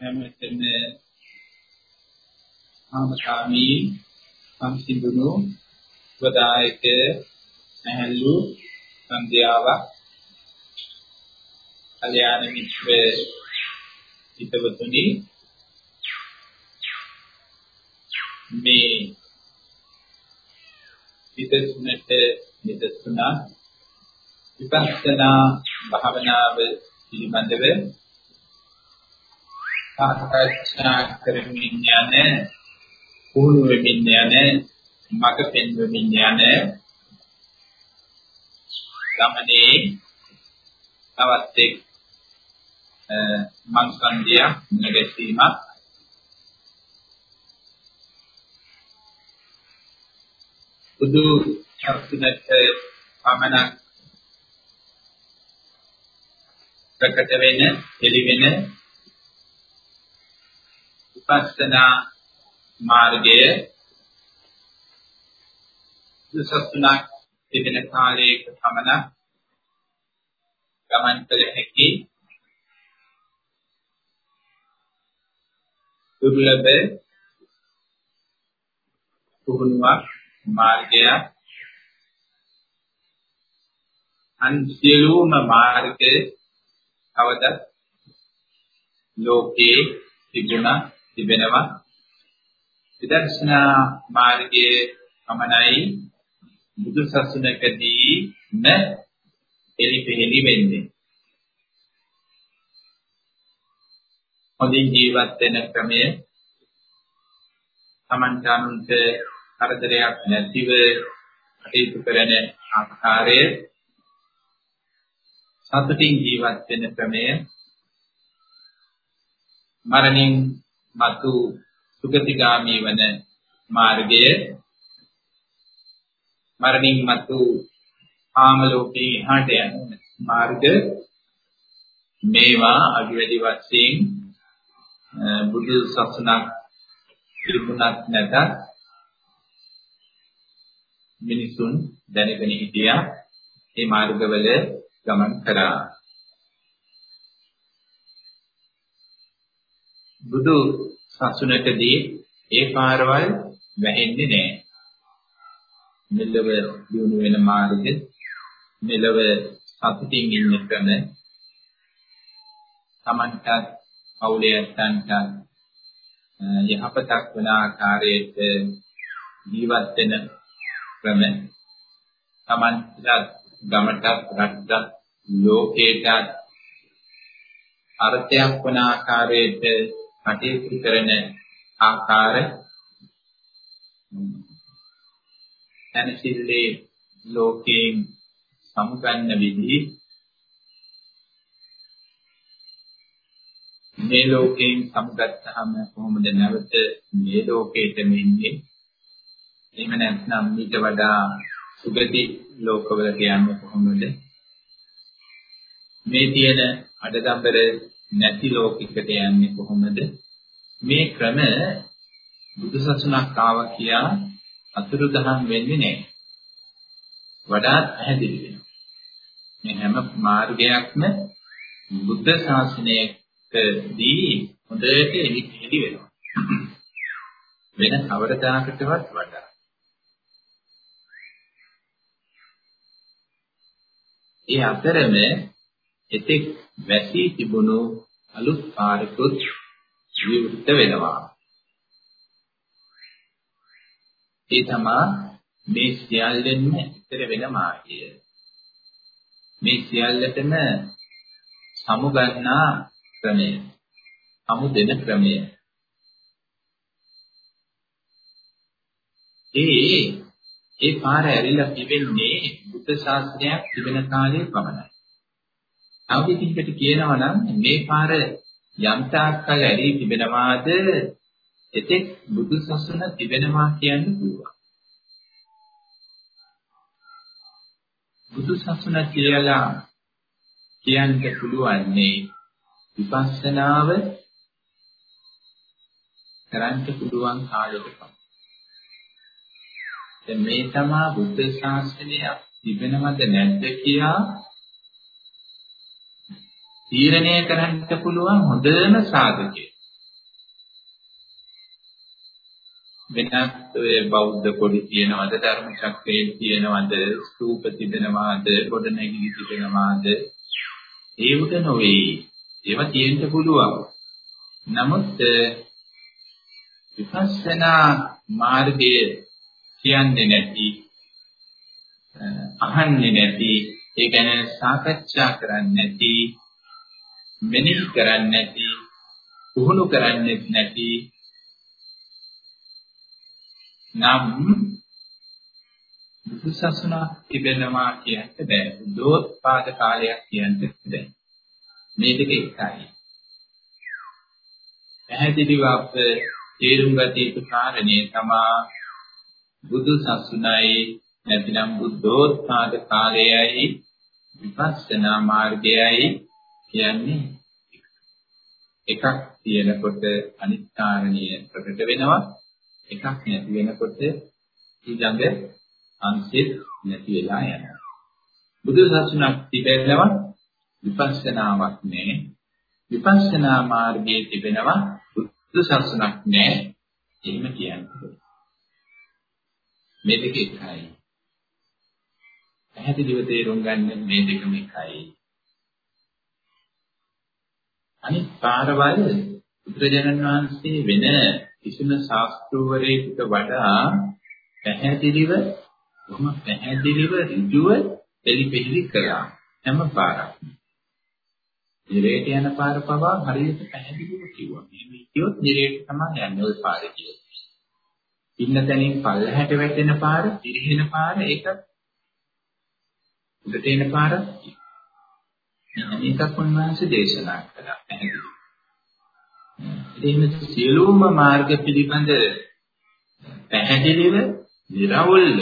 හැමතෙම ආමකාමී සංසිඳුණු වදායක නැහැලු සන්ධ්‍යාවක් කල්‍යාණ මිත්‍ර හිතවතුනි. මේ විදර්ශනට නිදර්ශනා විපස්සනා භාවනාව පිළිබඳව සාකච්ඡා කරමින් යන පුහුණු වෙමින් යන මඟ පෙන්වමින් යන ගමනේ තවත් එක් මං සංදිය නැගැසීමක්. බුදු සසුනට පමණක් ප්‍රකට වෙන, එළි වෙන විපස්සනා මාර්ගය සසුනක් තිබෙන කාලයක පමණ ගමන් කළ හැකි දුර්ලභ පුහුණුවක් මාර්ගයක්. අන් සියලුම මාර්ගයේ කවදත් ලෝකේ තිබුණා. තිබෙනවා. විදර්ශනා මාර්ගයේ පමණයි බුදු සසුනකදී න එලිපෙහෙලි වෙන්නේ. හොඳින් ජීවත් වෙන ක්‍රමය සමන්තානුන්ට කරදරයක් නැතිව කටයුතු කරන ආකාරය සතුටින් ජීවත් වෙන ක්‍රමය මරණින් මතු සුගතිගාමී වන මාර්ගය. මරණින් මතු ආම ලෝකේ එහාට යන මාර්ග. මේවා අවිවැඩි වශයෙන් බුදු සසුනක් පිළිගුණත් නැතත් මිනිසුන් දැනගෙන හිටියා. මේ මාර්ගවල ගමන් කරා. බුදු සසුනකදී ඒ පාරවල් වැහෙන්නේ නැහැ. මෙලව දිනු වෙන මාර්ගෙ මෙලව සතුටින් ඉන්න ක්‍රම තමන්ටත් පවුලයන්ටත් යහපතක් වන ආකාරයට ජීවත් වෙන ක්‍රම තමන්ටත් ගමටත් රටටත් ලෝකේටත් අර්ථයක් වන ආකාරයට කටයුතු කරන ආකාර තනසිල්ලේ ලෝකයෙන් සමුගන්න විදිහ මේ ලෝකයෙන් සමුගත්තාම කොහොමද නැවත මේ ලෝකයට මෙන්නේ? එහෙම නැත්නම් ඊට වඩා සුගති ලෝකවලට යන්නේ කොහොමද? මේ තියෙන අඩදම්බර නැති ලෝකයකට යන්නේ කොහොමද? මේ ක්‍රම බුදුසසුනක් ආවා කියා අතුරුදහන් වෙන්නේ නැහැ. වඩාත් පැහැදිලි වෙනවා. මේ හැම මාර්ගයක්ම බුද්ධ ශාසනයකදී හොඳට එලි වෙනවා. වෙන කවරදාකටවත් වඩා. ඒ අතරම එතෙක් වැසී තිබුණු අලුත් පාරකුත් විවෘත වෙනවා. ඒ තමා මේ සියල්ලෙන්ම ඉතර වෙන මාර්ගය. මේ සියල්ලටම සමුගන්නා ක්‍රමය. සමු දෙන ක්‍රමය. ඒ ඒ පාර ඇරිලා තිබෙන්නේ බුද්ධ ශාස්ත්‍රයක් තිබෙන කාලේ පමණයි. තව විදිහකට කියනවා නම් මේ පාර යම් තාක්කල් ඇරී තිබෙනවාද එතෙක් බුදු සසුන තිබෙනවා කියන්න පුළුවන්. බුදු සසුන කියලා කියන්න පුළුවන්නේ විපස්සනාව කරන්න පුළුවන් කාලෙක පමණයි. දැන් මේ තමා බුද්ධ ශාසනය තිබෙනවද නැද්ද කියලා තීරණය කරන්න පුළුවන් හොඳම සාධකය. වෙනත් ඔය බෞද්ධ පොඩි තියනවද? ධර්ම ශක්තිය තියනවද? ස්තූප තිබෙනවද? ගොඩනැගිලි තිබෙනවද? ඒවට නොවේ. ඒවා තියෙන්න පුළුවන්. නමුත් විපස්සනා මාර්ගය කියන්නේ නැති අහන්නේ නැති ඒ ගැන සාකච්ඡා කරන්නේ නැති මෙනෙහි කරන්නේ නැති පුහුණු කරන්නේ නැති නම් බුදුසසුන තිබෙනවා කියන්න බෑ. දෝත්පාද කාලයක් කියන්න බෑ. මේ දෙක එකයි. පැහැදිලිව අප තේරුම් ගත යුතු කාරණේ තමා බුදු සසුනයි නැතිනම් බුද්ධෝත්පාද කාලයයි විපස්සනා මාර්ගයයි කියන්නේ එකක් තියෙනකොට අනිත් කාරණිය ප්‍රකට වෙනවා එකක් නැති වෙනකොට ඊළඟ අංශෙත් නැති වෙලා යනවා. බුදු සසුනක් තිබෙනවා විපස්සනාවක් නෑ විපස්සනා මාර්ගයේ තිබෙනවා බුදු සසුනක් නෑ එහෙම කියන්නේ. මේ දෙක එකයි. පැහැදිලිව තේරුම් ගන්න මේ දෙකම එකයි. අනිත් පාරවල් බුදුරජාණන් වහන්සේ වෙන කිසිම ශාස්ත්‍රවරයෙකුට වඩා පැහැදිලිව බොහොම පැහැදිලිව ඍජුව එලිපෙලි කළා හැම පාරක්ම. නිරේට යන පාර පවා හරියට පැහැදිලිව කිව්වා. මේ කියොත් නිරේට තමයි යන්නේ ওই පාරේ කියලා. ඉන්න තැනින් පල්ලහැට වැටෙන පාර, දිරිහෙන පාර ඒක උඩට එන පාර මේකක් උන්වහන්සේ දේශනා කළා පැහැදිලි. ඉතින් සියලුම මාර්ග පිළිබඳ පැහැදිලිව නිර්වෘල්ව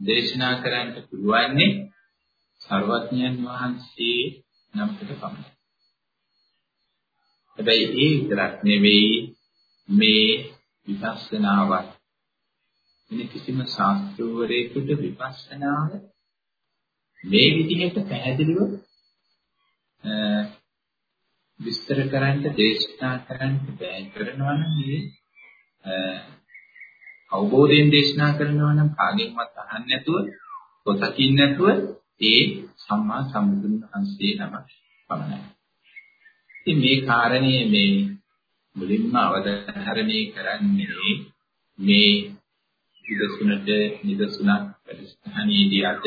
දේශනා කරන්න පුළුවන්නේ සර්වඥයන් වහන්සේ නමකට පමණයි. හැබැයි ඒ විතරක් නෙවෙයි මේ විපස්සනාවත් මේ කිසිම ශාස්ත්‍රවරයෙකුට විපස්සනාව මේ විදිහට පැහැදිලිව විස්තර කරන්න දේශනා කරන්න බෑ කරනවා නම් මේ අවබෝධයෙන් දේශනා කරනවා නම් කාගෙන්වත් අහන්න නැතුව පොතකින් නැතුව ඒ සම්මා සම්බුදුන් වහන්සේ නම පමණයි. ඉතින් මේ කාරණේ මේ මුලින්ම අවධාරණය කරන්නේ මේ නිදසුනට නිදසුනක් වැඩසටහනේදී අද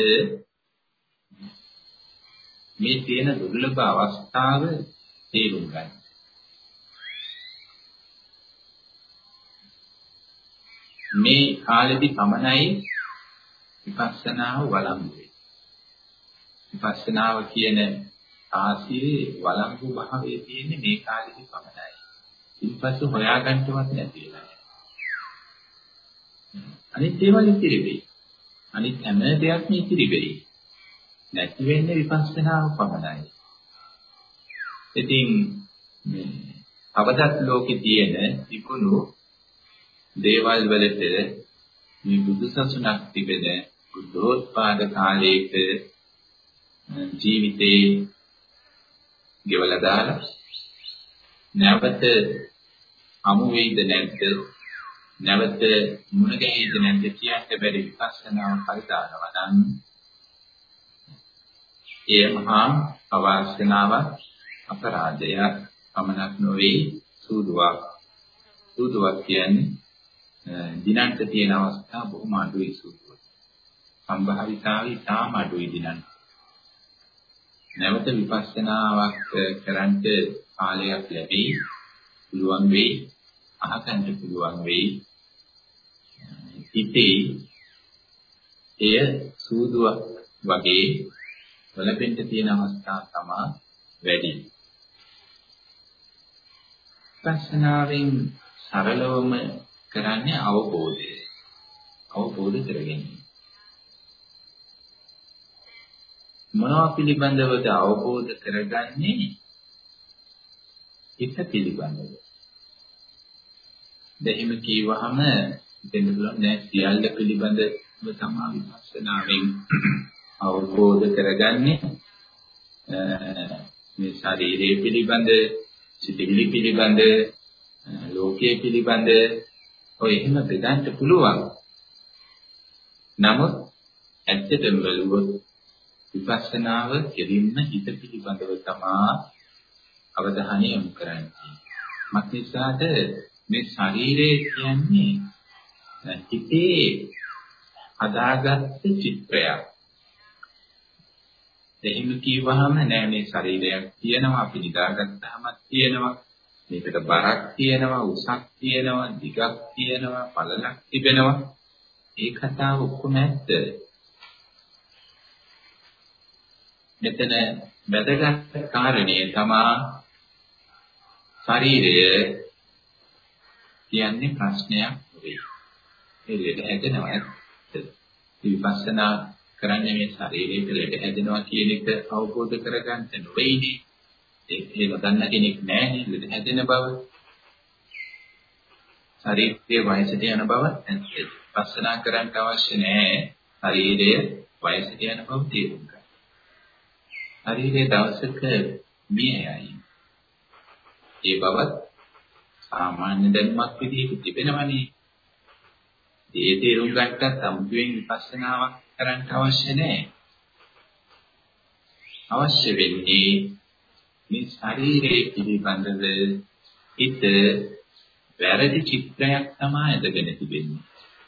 මේ තියෙන දුර්ලභ අවස්ථාව තේරුම් ගන්න. මේ කාලෙදි පමණයි විපස්සනාව වළංගු වෙන්නේ. විපස්සනාව කියන ආසියේ වළංගු භාවයේ තියෙන්නේ මේ කාලෙදි පමණයි. ඉන්පසු හොයාගන්නවත් නැති වෙලා. අනිත් ඒවා ඉතිරි වෙයි. අනිත් හැම දෙයක්ම ඉතිරි වෙයි. නැති වෙන්නේ විපස්සනාව පමණයි. ඉතින් මේ අවදත් ලෝකේ තියෙන ඉක්ුණු දේවල් වලට මේ බුදුසසුනක් තිබෙන බුද්ධෝත්පාද කාලයක ජීවිතේ ගෙවලා දාලා නැවත අමු වෙයිද නැද්ද නැවත මුණ ගැහිද නැද්ද කියන්න බැරි විපස්සනාව පරිදානවා නම් ඒ මහා අවාසනාවක් අපරාධයක් පමණක් නොවේ. සූදුවක්. සූදුවක් කියන්නේ දිනන්ට තියෙන අවස්ථා බොහොම අඩුයි සූදුවක් සම්භාවිතාවේ තාම අඩුයි දිනන්ට නැවත විපස්සනාවක් කරන්ට කාලයක් ලැබෙයි. පුළුවන් වෙයි. අහගන්න පුළුවන් වෙයි. හිතේ එය සූදුවක් වගේ වලපෙන්න තියෙන අවස්ථා තමයි වැඩි. විපස්සනාවෙන් සරලවම කරන්නේ අවබෝධය. අවබෝධ කරගැනීම. මොනවා පිළිබඳවද අවබෝධ කරගන්නේ? හිත පිළිබඳව. දෙහිම කීවහම දෙන්න පුළුවන් නෑ සියල්ල පිළිබඳව තමයි විපස්සනාවෙන් අවබෝධ කරගන්නේ මේ ශරීරයේ පිළිබඳ, සිතිවිලි පිළිබඳ, ලෝකයේ පිළිබඳ ඔය එහෙම බෙදන්න පුළුවන්. නමුත් ඇත්තටම බැලුවොත් විපස්සනාව කෙලින්ම හිත පිළිබඳව තමා අවධානය යොමු කරන්නේ. මක්නිසාද මේ ශරීරය කියන්නේ හිතේ හදාගත්ත චිත්‍රයක්. එහෙම කිව්වහම නෑ මේ ශරීරයක් තියෙනවා අපි නිදාගත්තාම තියෙනවා මේකට බරක් තියෙනවා උසක් තියෙනවා දිගක් තියෙනවා පළලක් තිබෙනවා ඒ කතාව ඔක්කොම ඇත්ත මෙතන වැදගත් කාරණේ තමා ශරීරය කියන්නේ ප්‍රශ්නයක් නෙවෙයි. ඒ ලෙඩ හැදෙනවා ඇත්ත. විපස්සනා කරන්නේ මේ ශරීරයට ලෙඩ හැදෙනවා කියන එක අවබෝධ කරගන්න නෙවෙයිනේ. ඒ නොදන්න කෙනෙක් නැහැ ලෙඩ හැදෙන බව. ශරීරයේ වයසට යන බව ඇත්ත. විපස්සනා කරන්න අවශ්‍ය නැහැ. ශරීරය වයසට යන බව තේරුම් ගන්න. ශරීරයේ දවසක මිය යයි. ඒ බවත් සාමාන්‍ය දැනුමක් විදිහට තිබෙනවනේ. ඒ තේරුම් ගන්නත් අමුතුවෙන් විපස්සනාවක් කරන්න අවශ්‍ය නැහැ. අවශ්‍ය වෙන්නේ මේ ශරීරයේ පිළිබඳව හිත වැරදි චිත්‍රයක් තමයි ඇදගෙන තිබෙන්නේ.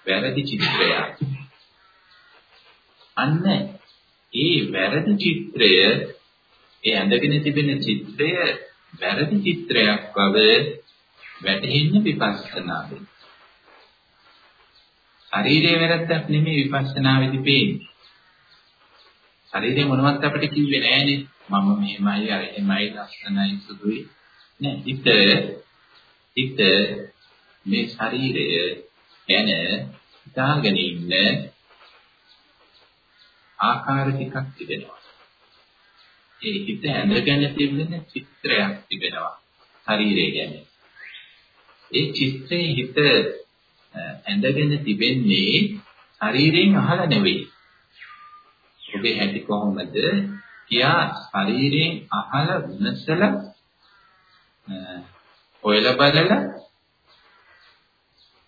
වැරදි චිත්‍රයක්. අන්න ඒ වැරදි චිත්‍රය ඒ ඇඳගෙන තිබෙන චිත්‍රය වැරදි චිත්‍රයක් බව වැටහෙන්නේ විපස්සනාවෙන්. ශරීරයේ වැරද්දක් නෙමෙයි විපස්සනාවේදී පේන්නේ. ශරීරේ මොනවත් අපිට කිව්වේ නෑනේ. මම මෙහෙමයි අර එහෙමයි ලස්සනයි සුදුයි. නෑ හිත හිත මේ ශරීරය ගැන හිතාගෙන ඉන්න ආකාර ටිකක් තිබෙනවා. ඒ හිත ඇඳගෙන තිබෙන චිත්‍රයක් තිබෙනවා ශරීරය ගැන. ඒ චිත්‍රයේ හිත ඇඳගෙන තිබෙන්නේ ශරීරයෙන් අහලා නෙවෙයි. ඔබේ හැටි කොහොමද? කියා ශරීරයෙන් අහලා විමසලා ඔයලා බලලා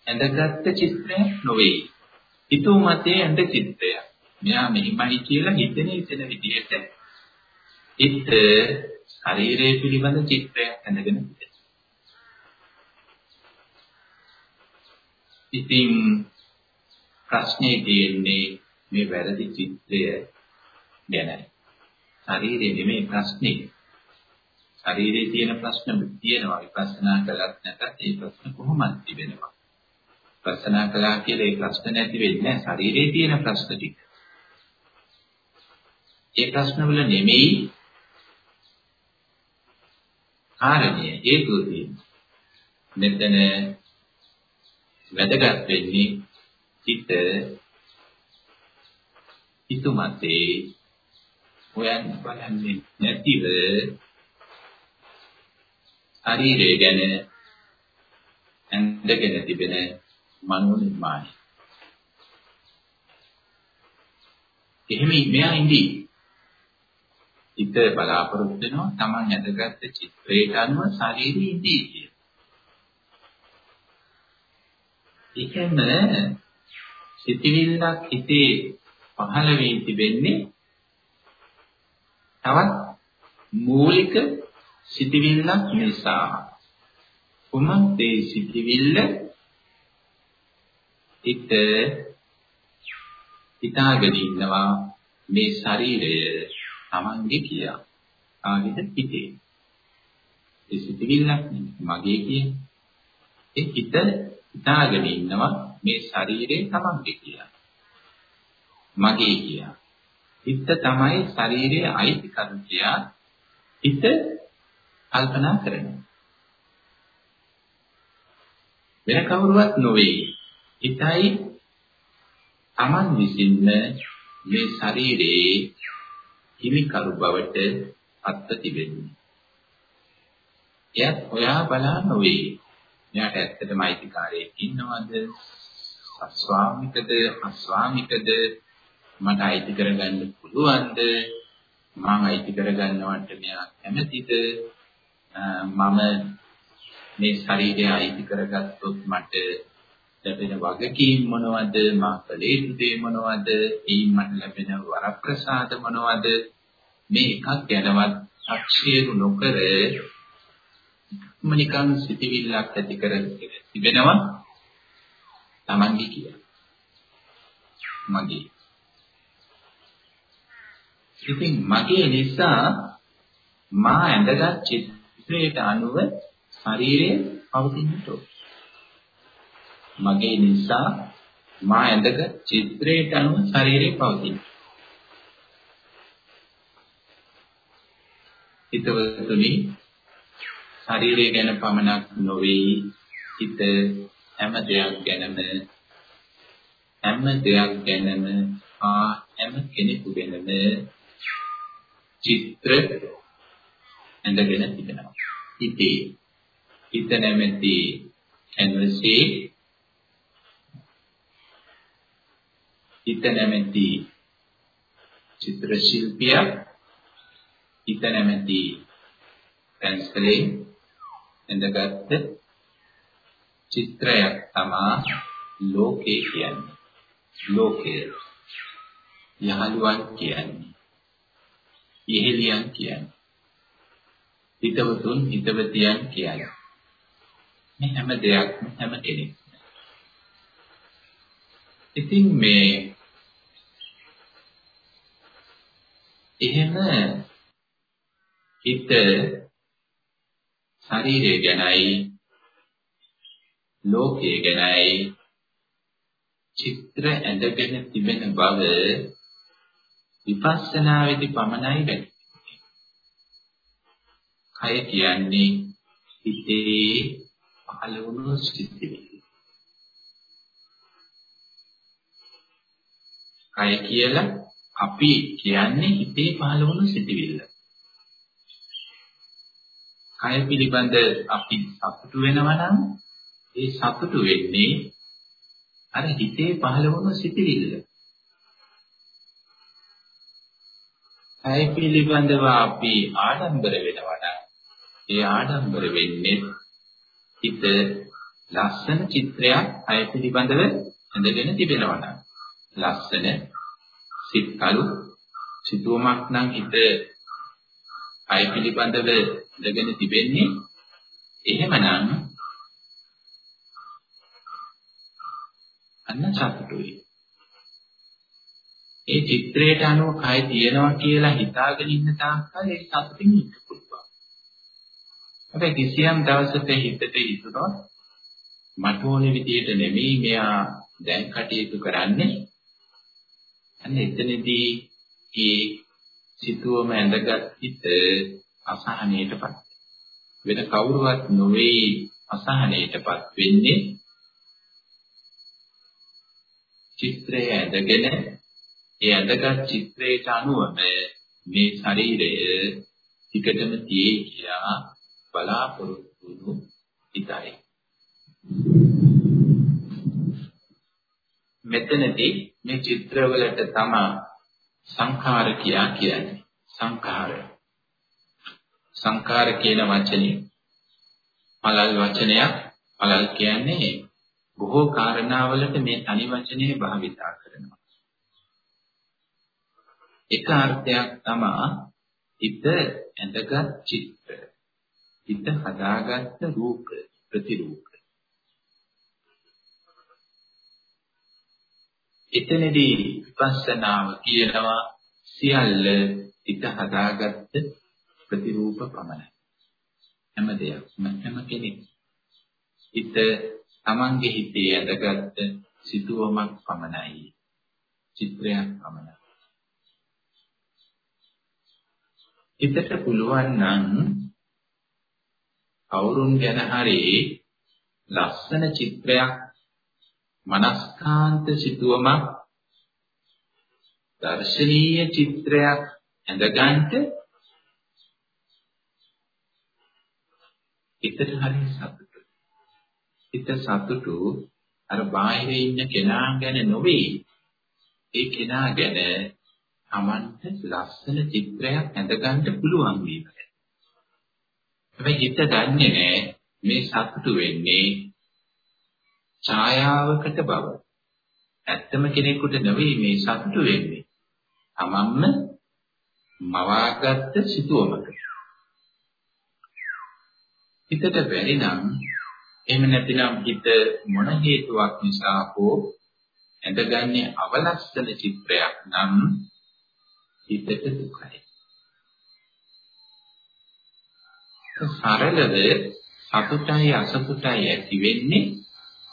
ඇඳගත්තු චිත්‍රයක් නොවේ. හිතුව මතේ ඇඳ චිත්‍රයක්. මෙයා මෙහිමයි කියලා හිතෙන හිතෙන විදිහට හිත ශරීරය පිළිබඳ චිත්‍රයක් ඇඳගෙන ඉන්නේ. ඉතින් ප්‍රශ්නේ තියෙන්නේ මේ වැරදි චිත්‍රය ගැනයි. ශරීරය නෙමෙයි ප්‍රශ්නේ. ශරීරයේ තියෙන ප්‍රශ්න තියෙනවා විපස්සනා කළත් නැත්නම් ඒ ප්‍රශ්න කොහොමද තිබෙනවා. විපස්සනා කළා කියලා ඒ ප්‍රශ්න නැති වෙන්නේ නැහැ. ශරීරයේ තියෙන ප්‍රශ්න ටික. ඒ ප්‍රශ්නවල නෙමෙයි කාරණය හේතුව තියෙන්නේ. මෙතන වැදගත් වෙන්නේ හිත හිතුමතේ හොයන්න බලන්නේ නැතිව ශරීරය ගැන ඇඳගෙන තිබෙන මනෝ නිර්මාණය. එහෙම මෙයා ඉඳී හිත බලාපොරොත්තු වෙනවා Taman ඇඳගත්ත චිත්‍රයට අනුව ශරීරය ඉදී කිය. ඒ කියන්නේ සිතිවිල්ලක් හිතේ පහළ වී තිබෙන්නේ තවත් මූලික සිතිවිල්ලක් නිසා. කොමත් ඒ සිතිවිල්ල හිත හිතාගෙන ඉන්නවා මේ ශරීරය Tamange කියා. කාගෙද හිතේ. ඒ සිතිවිල්ලක් මගේ කියන්නේ. ඒ හිත හිතාගෙන ඉන්නවා මේ ශරීරේ Tamange කියලා. මගේ කියා. හිත තමයි ශරීරයේ අයිතිකරු කියා හිත කල්පනා කරනවා. වෙන කවුරුවත් නොවේ. හිතයි Taman විසින්න මේ ශරීරයේ හිමිකරු බවට අත්ත තිබෙන්නේ. එයත් හොයා බලා නොවේ. මෙයාට ඇත්තටම අයිතිකාරයෙක් ඉන්නවද? අස්වාමිකද අස්වාමිකද මට අයිති කරගන්න පුළුවන්ද? මම අයිති කරගන්නවට මෙයා කැමතිද? මම මේ ශරීරය අයිති කරගත්තොත් මට ලැබෙන වගකීම් මොනවද මා කළ යුතු දේ මොනවද ඊයින් මට ලැබෙන වරප්‍රසාද මොනවද මේ එකක් ගැනවත් අක්ෂේරු නොකර මනිකන් සිටිවිල්ලක් ඇති කරගෙන තිබෙනවා Tamange කියලා මගේ ඉතින් මගේ නිසා මා ඇඳගත් චිත්‍රයට අනුව ශරීරය පවතින්නට ඕන. මගේ නිසා මා ඇඳගත් චිත්‍රයට අනුව ශරීරය පවතින. හිතවතුනි ශරීරය ගැන පමණක් නොවේ හිත හැම දෙයක් ගැනම හැම දෙයක් ගැනම ආ හැම කෙනෙකු ගැනම චිත්‍ර ඇඳගෙන තිබෙනවා. හිතේ හිත නැමැති කැන්වසේ හිත නැමැති චිත්‍ර ශිල්පිය හිත නැමැති පැන්සලේ ඇඳගත් චිත්‍රයක් තමා ලෝකේ කියන්නේ. ලෝකය යහළුවන් කියන්නේ. ඉහෙලියන් කියන්නේ. හිතවතුන් හිතවතියන් කියන්නේ. මේ හැම දෙයක්ම හැම කෙනෙක්. ඉතින් මේ එහෙම හිත ශරීරය ගැනයි ලෝකය ගැනයි චිත්‍ර ඇඳගෙන තිබෙන බව විපස්සනාවේදී පමණයි වෙන්නේ. කය කියන්නේ හිතේ පහළ වුණු සිතිවිලි. කය කියලා අපි කියන්නේ හිතේ පහළ වුණු සිතිවිල්ල. කය පිළිබඳ අපි සතුටු වෙනවා නම් ඒ සතුටු වෙන්නේ අර හිතේ පහළ වුණු සිතිවිල්ල. කය පිළිබඳව අපි ආඩම්බර වෙනවා නම් ඒ ආඩම්බර වෙන්නේ හිත ලස්සන චිත්‍රයක් කය පිළිබඳව ඇඳගෙන තිබෙනවා නම් ලස්සන සිත්කලු සිතුවමක් නම් හිත කය පිළිබඳව ඇඳගෙන තිබෙන්නේ එහෙමනම් අන්න සතුටුයි. ඒ චිත්‍රයට අනුව කය තියෙනවා කියලා හිතාගෙන ඉන්න තාක්කල් ඒ සතුටින් ඉන්න පුළුවන්. හැබැයි කිසියම් දවසක හිතට හිතුනොත් මට ඕනේ විදියට නෙමෙයි මෙයා දැන් කටයුතු කරන්නේ. අන්න එතනදී ඒ සිතුවම ඇඳගත් හිත අසහනයටපත් වෙන කවුරුවත් නොවේ අසහනයටපත් වෙන්නේ චිත්‍රය ඇඳගෙන ඒ ඇඳගත් චිත්‍රයට අනුවම මේ ශරීරය ටිකටම තියේ කියලා බලාපොරොත්තු වුණු හිතයි. මෙතනදී මේ චිත්‍රවලට තමා සංඛාර කියා කියන්නේ. සංඛාර. සංඛාර කියන වචනේ පළල් වචනයක්. පළල් කියන්නේ බොහෝ කාරණාවලට මේ තනි වචනේ භාවිතා කරනවා. එක අර්ථයක් තමයි හිත ඇඳගත් චිත්‍ර. හිත හදාගත්ත රූප ප්‍රතිරූප. එතනදී විපස්සනාව කියනවා සියල්ල හිත හදාගත්ත ප්‍රතිරූප පමණයි. හැම දෙයක්ම හැම කෙනෙක් හිත තමන්ගේ හිතේ ඇඳගත් සිතුවමක් පමණයි. චිත්‍රයක් පමණයි. හිතට පුළුවන් නම් කවුරුන් ගැන හරි ලස්සන චිත්‍රයක් මනස්කාන්ත සිතුවමක් දර්ශනීය චිත්‍රයක් ඇඳගන්න හිතට හරි සතුට හිත සතුටු අර බාහිරේ ඉන්න කෙනා ගැන නොවේ. ඒ කෙනා ගැන Tamanට ලස්සන චිත්‍රයක් ඇඳගන්න පුළුවන් වීම. හැබැයි හිත දන්නේ නැහැ මේ සතුටු වෙන්නේ ඡායාවකට බව. ඇත්තම කෙනෙකුට නෙවෙයි මේ සතුටු වෙන්නේ. තමන්ම මවාගත්ත සිතුවමක. හිතට බැරි නම් එහෙම නැතිනම් හිත මොන හේතුවක් නිසා හෝ ඇඳගන්නේ අවලස්සන චිත්‍රයක් නම් හිතට දුකයි. සරලව සතුටයි අසතුටයි ඇති වෙන්නේ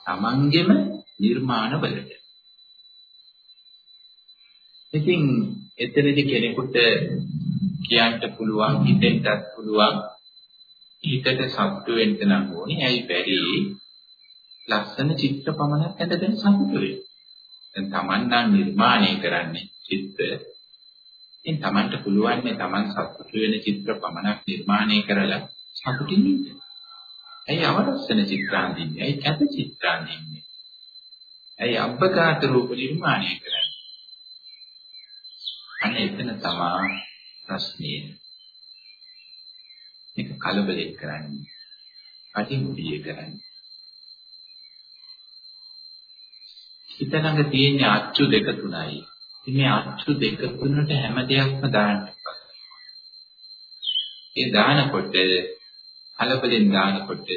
තමන්ගෙම නිර්මාණවලට. ඉතින් එතනදී කෙනෙකුට කියන්න පුළුවන් හිතෙන්ටත් පුළුවන් හිතට සතුටු වෙන්න නම් ඕනේ. ඇයි බැරි? ලස්සන චිත්‍ර පමණක් ඇඳගෙන සතුටු වෙන්න. දැන් Taman නම් නිර්මාණය කරන්නේ චිත්‍ර. ඉතින් Tamanට පුළුවන් නේ Taman සතුටු වෙන චිත්‍ර පමණක් නිර්මාණය කරලා සතුටින් ඉන්න. ඇයි අවරස්සන චිත්‍රාන්දින්නේ? ඇයි කැත චිත්‍රාන්දින්නේ? ඇයි අබ්බකාත රූප නිර්මාණය කරන්නේ? අනේ එතන තමයි ප්‍රශ්නේ. මේක කලබලෙන් කරන්නේ. අටිමුඩිය කරන්නේ. හිත ළඟ තියෙන අච්චු දෙක තුනයි. ඉතින් මේ අච්චු දෙක තුනට හැම දෙයක්ම දාන්න ඒ දානකොට කලබලෙන් දානකොට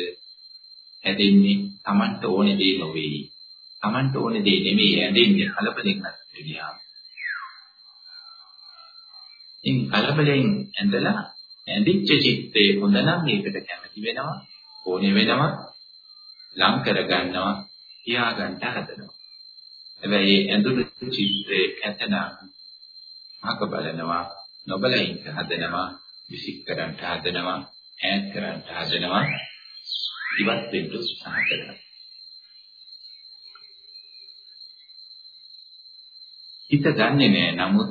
හැදෙන්නේ Tamanට ඕනේ දේ නොවේ. Tamanට ඕනේ දේ නෙමෙයි හැදෙන්නේ කලබලෙන් නැත්නම්. ඉතින් කලබලෙන් ඇඳලා ඇඳිච්ච චිත්තේ හොඳ නම් මේකට කැමති වෙනවා, ඕනේ වෙනවා, ලං කර ගන්නවා, තියා ගන්න හදනවා. හැබැයි මේ ඇඳුණු චිත්තේ කැතනම් අහක බලනවා, නොබලින් හදනවා, විසික් කරන්න හදනවා, ඈත් කරන්න හදනවා, ඉවත් වෙන්න උත්සාහ කරනවා. හිත ගන්නෙ නෑ නමුත්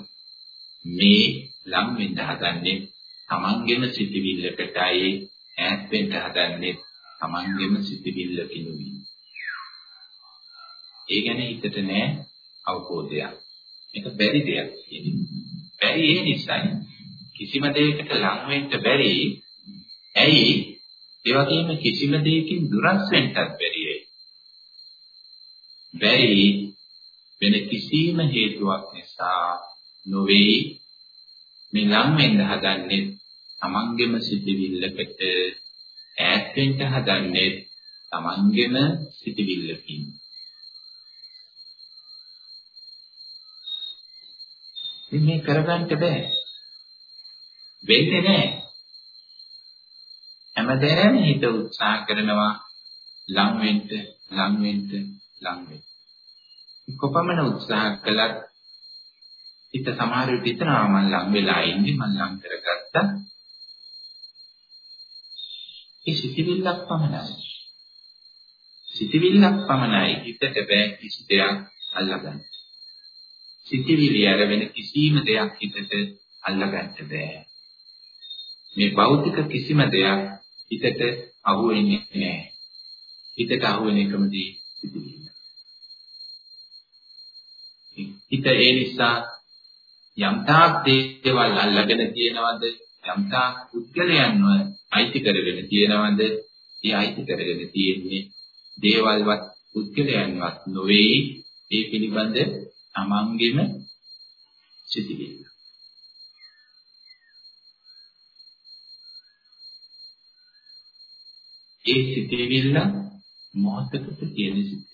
මේ ලම් වෙන්න හදන්නේ තමන්ගෙම සිටිවිල්ලකටයි ඈත් වෙන්න හදන්නේ තමන්ගෙම සිටිවිල්ලකිනුයි. ඒ ගැන හිතට නෑ අවබෝධයක්. මේක බැරි දෙයක් කියන්නේ. බැරි ඒ නිසායි කිසිම දෙයකට ලං වෙන්න බැරි. ඇයි? ඒ වගේම කිසිම දෙයකින් දුරස් වෙන්නත් බැරියි. බැරි වෙන කිසිම හේතුවක් නිසා නොවේ මේ ලං වෙන්න හදන්නේ තමන්ගෙම සිටිවිල්ලකට ඈත් වෙන්න හදන්නේ තමන්ගෙම සිටිවිල්ලකින්. මේ කරගන්න බෑ. වෙන්නේ නෑ. හැමදේම හිත උත්සාහ කරනවා ලං වෙන්න ලං වෙන්න ලං වෙන්න. කොපමණ උත්සාහ කළත් හිත සමහර විට හිතනවා මම ලං වෙලා ඉන්නේ මම ලං කරගත්තා. ඒ සිතිවිල්ලක් පමණයි. සිතිවිල්ලක් පමණයි හිතට බෑ කිසි දෙයක් අල්ලගන්න. සිතිවිලි අර වෙන කිසිම දෙයක් හිතට අල්ලගන්න බෑ. මේ භෞතික කිසිම දෙයක් හිතට අහු වෙන්නේ නැහැ. හිතට අහු වෙන එකම දේ සිතිවිල්ල. හිත ඒ නිසා යම්තාක් දේවල් අල්ලගෙන තියෙනවද යම්තාක් පුද්ගලයන්ව අයිති කරගෙන තියෙනවද? ඒ අයිති කරගෙන තියෙන්නේ දේවල්වත් පුද්ගලයන්වත් නොවේ. ඒ පිළිබඳ තමන්ගෙම සිටිවිල්ල ඒ සිටිවිල්ල මොහොතකට තියෙන සිටිවිල්ල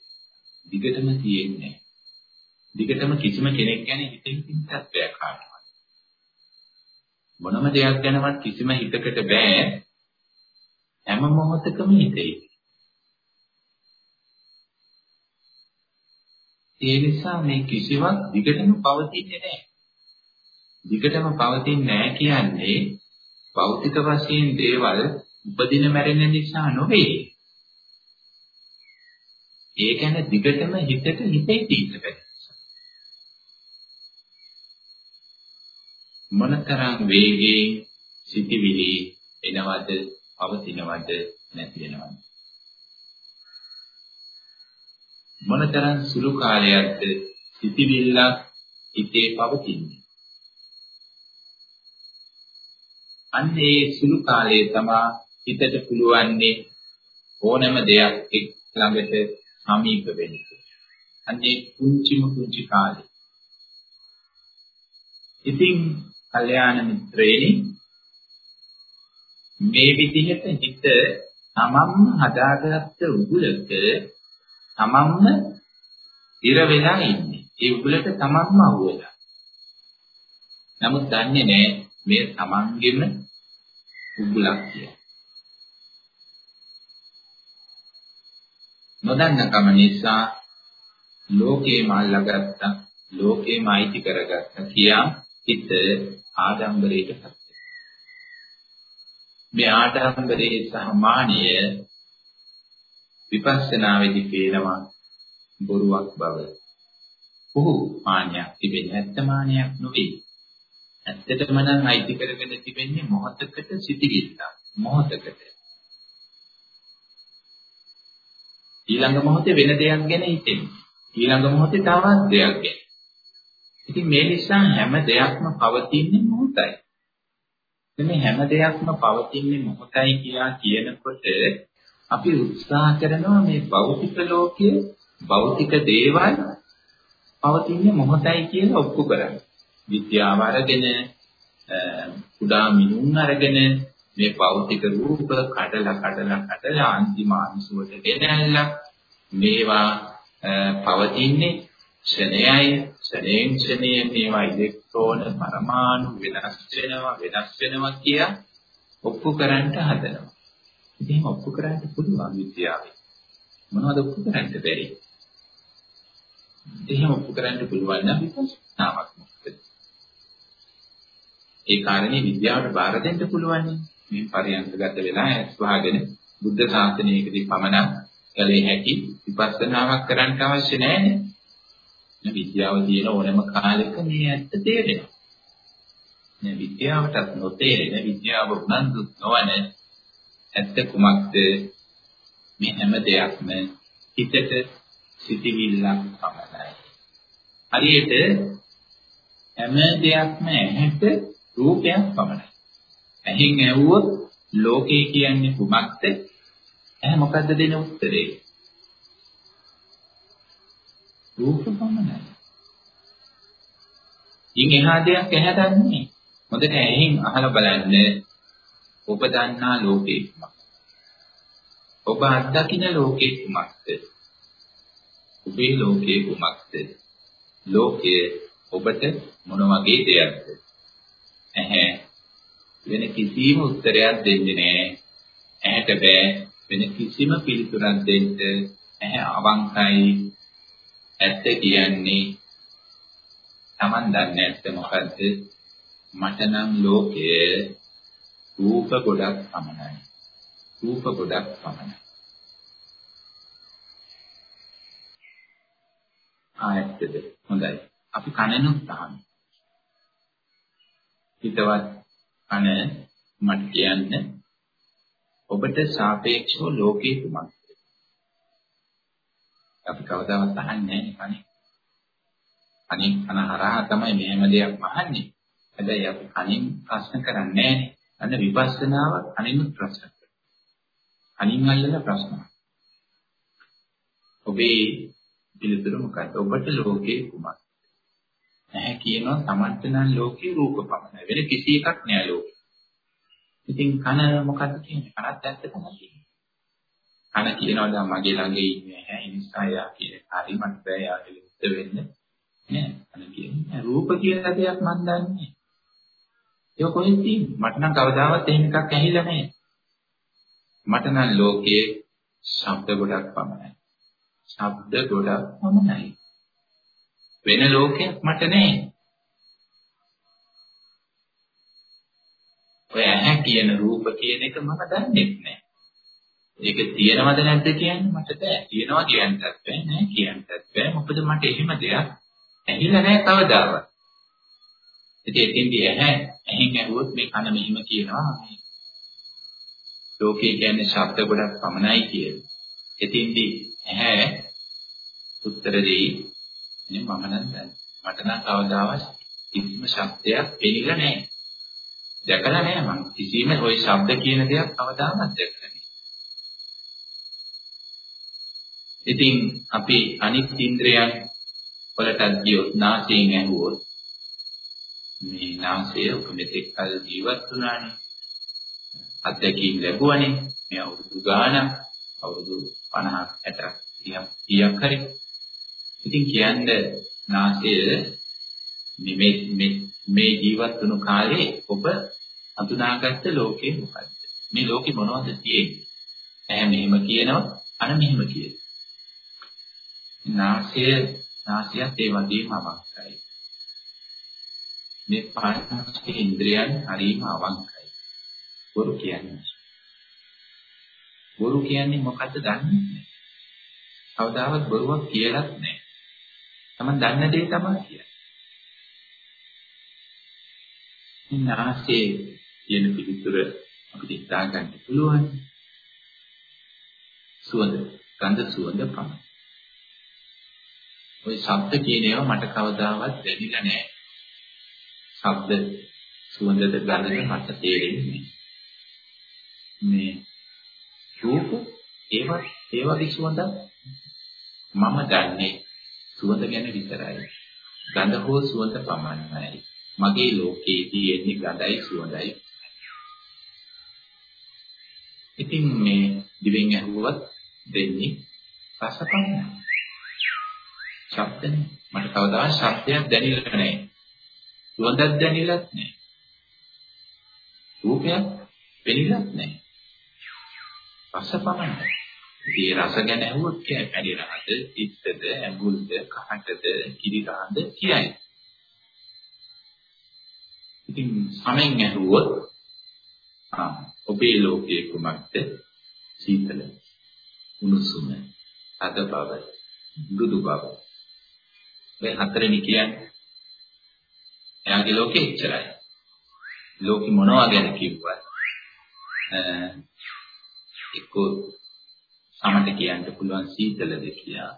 දිගටම තියෙන්නේ. දිගටම කිසිම කෙනෙක් ගැන හිතෙන් තත්ත්වයක් කාටවත්. මොනම දෙයක් ගැනවත් කිසිම හිතකට බෑ හැම මොහොතකම හිතේ. ඒ නිසා මේ කිසිවක් දිගටම පවතින්නේ නැහැ. දිගටම පවතින්නේ නැහැ කියන්නේ භෞතික වශයෙන් දේවල් උපදින මැරෙන නිසා නොවේ. ඒ කියන්නේ දිගටම හිතට හිතේ තියෙන්න බෑ. මොනතරම් වේගයෙන් සිටිවිලි එනවද පවතිනවද නැති වෙනවද මොනතරම් සුළු කාලයක්ද සිටිවිල්ලක් හිතේ පවතින්නේ අන්න ඒ සුළු කාලයේ තමා හිතට පුළුවන්නේ ඕනෑම දෙයක් ළඟට සමීප වෙන්නේ. අන්නේ කුංචිම කුංචි කාලේ. ඉතින් කල්යාණ මිත්‍රේනි මේ විදිහට හිත තමන්ම හදාගත්ත උගුලක තමන්ම ඉර වෙලා ඉන්නේ. ඒ උගුලට තමන්ම අහුවෙලා. නමුත් දන්නේ නැහැ මේ තමන්ගෙම උගුලක් කියලා. නොදන්නකම නිසා ලෝකේම අල්ලගත්තා ලෝකේම අයිති කරගත්තා කියා හිත ආඩම්බරයට පත් මේ ආඩම්බරයේ සහ මානිය විපස්සනාවේදී පේනවා බොරුවක් බව. ඔහු මානියක් තිබෙන්නේ ඇත්ත මානියක් නෙවෙයි. ඇත්තටම නම් අයිති කරගෙන තිබෙන්නේ මොහතකට සිටිවිල්ල. මොහතකට. ඊළඟ මොහොතේ වෙන දෙයක් ගැන හිතෙන්නේ. ඊළඟ මොහොතේ තවත් දෙයක් ගැන. ඉතින් මේ නිසා හැම දෙයක්ම පවතින්නේ මොහොතයි. මේ හැම දෙයක්ම පවතින්නේ මොහොතයි කියලා කියනකොට අපි උත්සාහ කරනවා මේ භෞතික ලෝකයේ භෞතික දේවල් පවතින්නේ මොහොතයි කියලා ඔප්පු කරන්න. විද්‍යාව අරගෙන කුඩා මිනුම් අරගෙන මේ භෞතික රූප කඩලා කඩලා කඩලා අන්තිම අංශුවට ගෙනල්ලා මේවා පවතින්නේ ක්ෂණයයි ක්ෂණයෙන් ක්ෂණය මේවා ඉලෙක්ට්‍රෝන පරමාණු වෙනස් වෙනවා වෙනස් වෙනවා කිය ඔප්පු කරන්න හදනවා. ඉතින් ඔප්පු කරන්න පුළුවන් විද්‍යාවේ. මොනවද ඔප්පු කරන්න බැරි? එහෙම ඔප්පු කරන්න පුළුවන් නම් විපස්සනාවක් මොකද? ඒ කාරණේ විද්‍යාවට බාර දෙන්න පුළුවන් මේ පරියන්කගත වෙලා ඇස් වහගෙන බුද්ධ ශාසනයකදී පමණක් කලේ හැකි විපස්සනාවක් කරන්න අවශ්‍ය නැහැ නේ. විද්‍යාව තියෙන ඕනෑම කාලයක මේ ඇත්ත තේරෙනවා. මේ විද්‍යාවටත් නොතේරෙන විද්‍යාව උනන්දු නොවන ඇත්ත කුමක්ද මේ හැම දෙයක්ම හිතට සිටිවිල්ලක් පමණයි. හරියට හැම දෙයක්ම ඇහැට රූපයක් පමණයි. ඇහෙන් ඇහුවොත් ලෝකේ කියන්නේ කුමක්ද? ඇහැ මොකද්ද දෙන උත්තරේ? රූප පමණයි. ඉන් එහා දෙයක් ඇහැ දන්නේ. හොඳට ඇහෙන් අහලා බලන්න ඔබ දන්නා ලෝකේ කුමක්ද? ඔබ අත්දකින ලෝකේ කුමක්ද? ඔබේ ලෝකේ කුමක්ද? ලෝකයේ ඔබට මොන වගේ දෙයක්ද? ඇහැ වෙන කිසිම උත්තරයක් දෙන්නේ නැහැ. ඇහැට බෑ වෙන කිසිම පිළිතුරක් දෙන්න. ඇහැ අවංකයි. ඇත්ත කියන්නේ Taman දන්නේ ඇත්ත මොකද්ද? මට නම් ලෝකයේ රූප ගොඩක් පමණයි. රූප ගොඩක් පමණයි. ආයත්තද හොඳයි. අපි කනෙනුත් අහන. හිතවත් කන මට කියන්න ඔබට සාපේක්ෂව ලෝකේ කුමක්ද? අපි කවදාවත් අහන්නේ නැහැ කනේ. කනින් කන හරහා තමයි මෙහෙම දෙයක් අහන්නේ. හැබැයි අපි කනින් ප්‍රශ්න කරන්නේ නැහැ. අන්න විපස්සනාව කනිනුත් ප්‍රශ්න කරනවා. කනින් අල්ලලා ප්‍රශ්න. ඔබේ පිළිතුර මොකක්ද? ඔබට ලෝකේ කුමක්ද? නැහැ කියනවා තමන්ට නම් ලෝකේ රූප පමණයි. වෙන කිසි එකක් නෑ ලෝකේ. ඉතින් කන මොකද්ද කියන්නේ? කනත් ඇත්ත තමයි. කන කියනවා දැන් මගේ ළඟ ඉන්නේ නැහැ. ඒ නිසා යා කියන හරි මට බෑ යාට විරුද්ධ වෙන්න. නෑ. කන කියන්නේ රූප කියලා දෙයක් මන් දන්නේ. ඒක කොහෙද තියෙන්නේ? මට නම් කවදාවත් එහෙම එකක් ඇහිලා නැහැ. මට නම් ලෝකයේ ශබ්ද ගොඩක් පමණයි. ශබ්ද ගොඩක් පමණයි. වෙන ලෝකයක් මට නැහැ. ඔය ඇහැ කියන රූප කියන එක මම දන්නේ නැහැ. ඒක තියෙනවද නැද්ද කියන්නේ මට බෑ. තියෙනවා කියන්නත් බෑ නෑ කියන්නත් බෑ. මොකද මට එහෙම දෙයක් ඇහිලා නැහැ කවදාවත්. ඉතින් එතින්දී ඇහැ ඇහෙන් ඇහුවොත් මේ කන මෙහිම කියනවා. ලෝකේ කියන්නේ ශබ්ද ගොඩක් පමණයි කියලා. එතින්දී ඇහැ උත්තර දෙයි. ඉතින් මම නම් දැන් මට නම් කවදාවත් කිසිම ශබ්දයක් පෙනිලා නැහැ. දැකලා නැහැ මම. කිසිම ওই ශබ්ද කියන දෙයක් කවදාවත් දැකලා නැහැ. ඉතින් අපි අනිත් ඉන්ද්‍රයන් වලටත් ගියොත් නාසයෙන් ඇහුවොත් මේ නාසය ඔබ මෙතෙක් කල ජීවත් වුණානේ. අත්දැකීම් ලැබුවානේ. මේ අවුරුදු ගාණක් අවුරුදු 50 60 30ක් හරි. ඉතින් කියන්නේ නාසය මේ මේ මේ ජීවත් වුණු කාලේ ඔබ අඳුනාගත්ත ලෝකේ මොකද්ද? මේ ලෝකේ මොනවද තියෙන්නේ? ඇහැ මෙහෙම කියනවා, අන මෙහෙම කියනවා. නාසය නාසයත් ඒ වගේම අවංකයි. මේ පංච ඉන්ද්‍රියන් හරීම අවංකයි. බොරු කියන්නේ. බොරු කියන්නේ මොකද්ද දන්නේ නැහැ. කවදාවත් බොරුවක් කියලාත් නැහැ. තමන් දන්න දේ තමයි කියන්නේ. මේ නාසයේ කියන පිළිතුර අපිට හිතා ගන්න පුළුවන්. සුවඳ, ගන්ධ සුවඳ පමණයි. ওই ශබ්ද කියන ඒවා මට කවදාවත් දැනෙලා නැහැ. ශබ්ද සුවඳද ගඳද මට තේරෙන්නේ මේ රූප ඒවා ඒ වගේ සුවඳ මම දන්නේ සුවඳ ගැන විතරයි. ගඳ හෝ සුවඳ පමණයි. මගේ ලෝකයේ තියෙන්නේ ගඳයි සුවඳයි. ඉතින් මේ දිවෙන් ඇහුවත් දෙන්නේ රස පමණයි. ශබ්දනේ මට කවදාවත් ශබ්දයක් දැනෙලා නැහැ. සුවඳක් දැනෙලත් නැහැ. රූපයක් පෙනිලත් නැහැ. රස පමණයි. ඉතින් රස ගැන ඇහුවොත් කියන්නේ පැණි රහද, තිත්තද, ඇඹුල්ද, කහටද, කිරි රහද කියයි. ඉතින් සමෙන් ඇහුවොත් ආ ඔබේ ලෝකයේ කුමක්ද? සීතල, උණුසුම, අද බව, දුදු බව. මේ හතරෙනි කියන්නේ. එයාගේ ලෝකෙ ඉච්චරයි. ලෝකෙ මොනවා ගැන කිව්වත් එක්ක සමට කියන්න පුළුවන් සීතලද කියලා.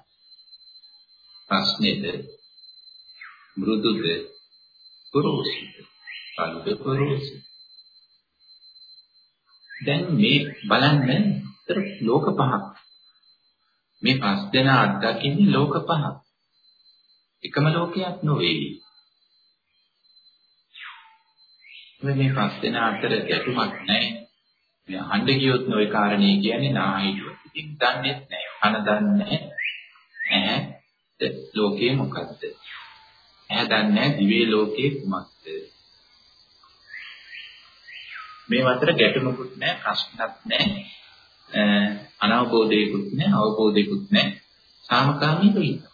ප්‍රශ්නේද මෘදුද පුරුෂිත කල්ද පුරුෂි. දැන් මේ බලන්න ලෝක පහක්. මේ පස් දෙනා අත්දකින්නේ ලෝක පහක්. එකම ලෝකයක් නොවේ. මේ පස් දෙනා අතර ගැටුමක් නැහැ. මේ අහන්න ගියොත් නොවේ කාරණේ කියන්නේ නාහිතුව. ඉතින් දන්නේ නැහැ. අන දන්නේ නැහැ. ලෝකේ මොකද්ද? ඇහැ දන්නේ දිවේ ලෝකේ කුමක්ද? මේ අතර ගැටුමකුත් නැහැ, ප්‍රශ්නක් නැහැ. අනවබෝධයකුත් නැහැ, අවබෝධයකුත් නැහැ. සාමකාමීව ඉන්නවා.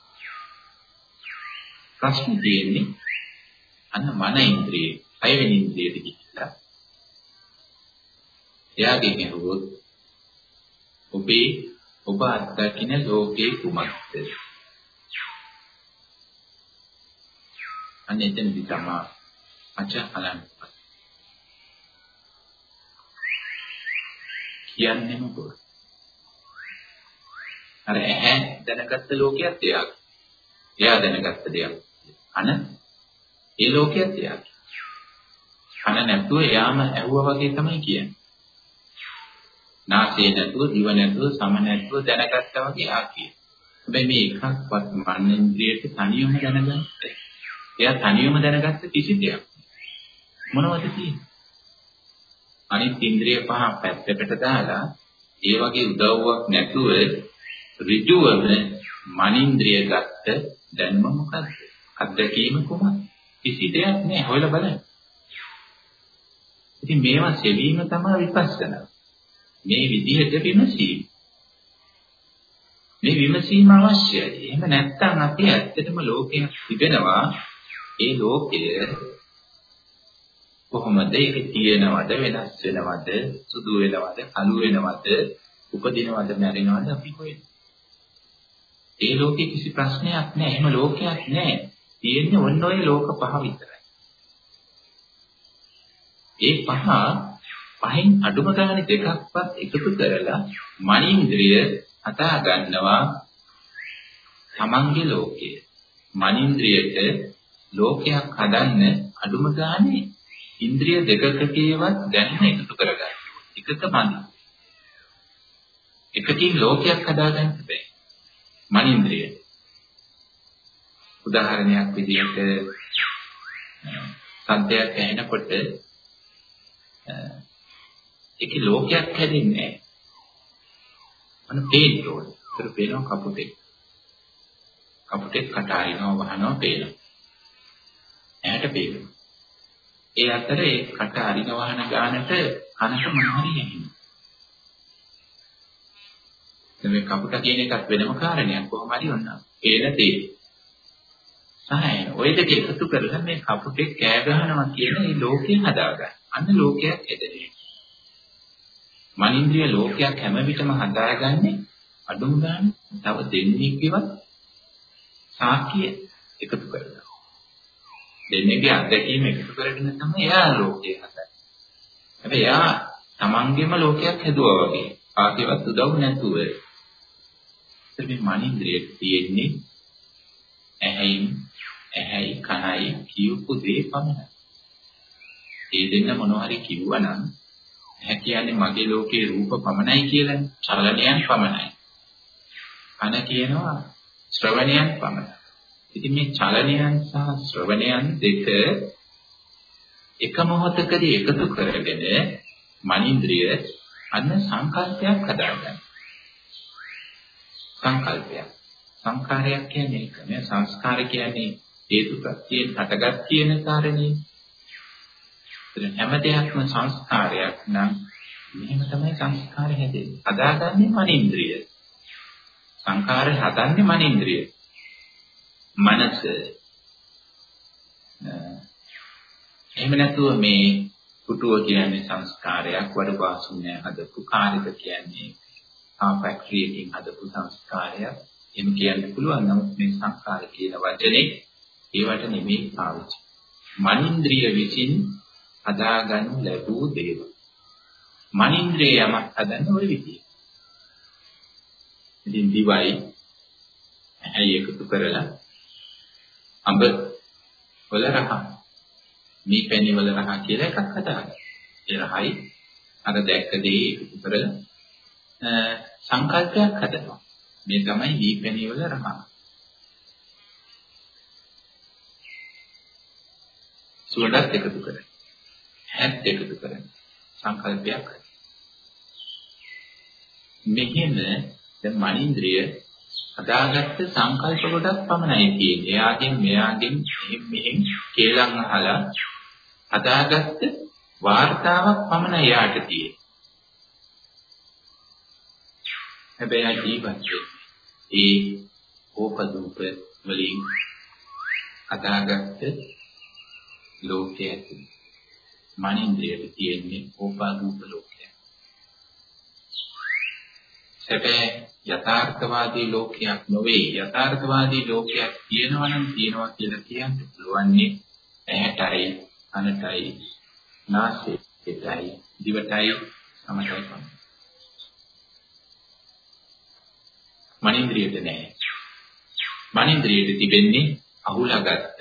ප්‍රශ්න තියෙන්නේ අන්න මන ඉන්ද්‍රියේ අයවෙනි ඉන්ද්‍රියට ගිහිල්ලා එයාගෙන් අහුවොත් ඔබේ ඔබ අත්දකින ලෝකේ කුමක්ද? අන්න එතනදි තමයි අචහලන් කියන්නේම බොරු අර ඇහැ දැනගත්ත ලෝකයක් එයාගේ. එයා දැනගත්ත දෙයක්. අන ඒ ලෝකයක් එයාගේ. අන නැතුව එයාම ඇහුවා වගේ තමයි කියන්නේ. නාසය නැතුව, දිව නැතුව, සම නැතුව දැනගත්තා වගේ ආ කිය. හැබැයි මේ එකක්වත් මනෙන්ද්‍රියට තනියම දැනගත්ත. එයා තනියම දැනගත්ත කිසි දෙයක්. මොනවද තියෙන්නේ? අනිත් ඉන්ද්‍රිය පහ පැත්තකට දාලා ඒ වගේ උදව්වක් නැතුව ඍජුවම මනින්ද්‍රිය ගත්ත දැන්ම මොකද්ද? අත්දැකීම කොහොමද? කිසි දෙයක් නෑ හොයලා බලන්න. ඉතින් මේවා සෙවීම තමයි විපස්සනා. මේ විදිහට විමසීම. මේ විමසීම අවශ්‍යයි. එහෙම නැත්නම් අපි ඇත්තටම ලෝකයක් තිබෙනවා. ඒ ලෝකය කොහොමද ඒක තියෙනවද වෙනස් වෙනවද සුදු වෙනවද කළු වෙනවද උපදිනවද මැරෙනවද අපි කොහෙද ඒ ලෝකේ කිසි ප්‍රශ්නයක් නැහැ. එහෙම ලෝකයක් නැහැ. තියෙන්නේ ඔන්න ඔය ලෝක පහ විතරයි. ඒ පහ පහෙන් අඩුම ගානේ දෙකක්වත් එකතු කරලා මනින්ද්‍රිය හදා ගන්නවා තමන්ගේ ලෝකය. මනින්ද්‍රියට ලෝකයක් හදන්න අඩුම ගානේ ඉන්ද්‍රිය දෙකකකේවත් දැනන එකතු කරගන්න. එකක මදි. එකකින් ලෝකයක් හදාගන්න බෑ. මනින්ද්‍රිය. උදාහරණයක් විදිහට සද්දයක් ඇහෙනකොට ඒකේ ලෝකයක් හැදෙන්නේ නැහැ. අන්න පේන්න ඕනේ. ඒක පේනවා කපුටෙක්. කපුටෙක් කටාරිනවා වහනවා පේනවා. ඇහැට පේනවා. ඒ අතර ඒ කට අරින වහන ගානට කනට මොනවද ඇහෙන්නේ. දැන් මේ කපුට කියන එකත් වෙනම කාරණයක් කොහොම හරි වුණා. පේන දේ. සහය ඔය දෙක එකතු කරලා මේ කපුටෙක් කෑ ගහනවා කියන මේ ලෝකේ හදාගන්න. අන්න ලෝකයක් එදෙන්නේ. මනින්ද්‍රිය ලෝකයක් හැම විටම හදාගන්නේ අඩුම ගන්න තව දෙන්නෙක්ගේවත් සාක්කිය එකතු කරලා. දෙන්නේගේ අත්දැකීම එකතු කරගෙන තමයි එයා ලෝකය හදන්නේ. හැබැයි එයා තමන්ගේම ලෝකයක් හැදුවා වගේ. කාගේවත් උදව් නැතුව. මේ මනින්ද්‍රිය තියෙන්නේ ඇහැයින් ඇහැයි කනයි කියපු දේ පමණයි. ඒ දෙන්න මොනවා හරි කිව්වනම් ඇහැ කියන්නේ මගේ ලෝකේ රූප පමණයි කියලානේ. චලනයන් පමණයි. කන කියනවා ශ්‍රවණයන් පමණයි. ඉතින් මේ චලනයන් සහ ශ්‍රවණයන් දෙක එක මොහොතකදී එකතු කරගෙන මනින්ද්‍රිය අන්න සංකල්පයක් හදාගන්න. සංකල්පයක්. සංකාරයක් කියන්නේ ඒක. මේ සංස්කාර කියන්නේ හේතු ප්‍රත්‍යයෙන් හටගත් කියන කාරණේ. එතන හැම දෙයක්ම සංස්කාරයක් නම් මෙහෙම තමයි සංස්කාරය හැදෙන්නේ. හදාගන්නේ මනින්ද්‍රිය. සංකාරය හදන්නේ මනින්ද්‍රිය. මනස එහෙම නැතුව මේ පුටුව කියන්නේ සංස්කාරයක් වඩ පාසුන්නේ හදපු කාර්යක කියන්නේ ආ ෆැක්ටරි එකකින් හදපු සංස්කාරයක් එහෙම කියන්න පුළුවන් නමුත් මේ සංස්කාර කියන වචනේ ඒවට නෙමෙයි පාවිච්චි මනින්ද්‍රිය විසින් හදාගන්න ලැබූ දේව මනින්ද්‍රිය යමක් හදන්න ওই විදිය ඉතින් දිවයි ඇයි එකතු කරලා අඹ වල රහ මේ පැණි වල රහ කියලා එකක් හදාගන්න. ඒ රහයි අර දැක්ක දේ එකතු කරලා සංකල්පයක් හදනවා. මේ තමයි මේ පැණි වල රහ. සුවඳක් එකතු කරන හැත් එකතු කරන සංකල්පයක් මෙහෙම දැන් මනින්ද්‍රිය අදාගත්ත සංකල්ප කොටක් පමණයි තියෙන්නේ. එයාගෙන් මෙයාගෙන් මෙහෙන් මෙහෙන් කේලම් අහලා අදාගත්ත වார்த்தාවක් පමණයි යාට තියෙන්නේ. හැබැයි ආ ජීවත් ඒ ඕපදූප වලින් අදාගත්ත ලෝකයේ මනින්ද්‍රියට තියෙන්නේ ඕපාදූප ලෝකය. හැබැයි යථාර්ථවාදී ලෝකයක් නොවේ. යථාර්ථවාදී ලෝකයක් තියෙනවා නම් තියෙනවා කියලා කියන්න පුළුවන්නේ ඇහැටයි කනටයි නාසයටයි දිවටයි සමටයි පමණයි මනින්ද්‍රියට නෑ. මනින්ද්‍රියට තිබෙන්නේ අහුලාගත්ත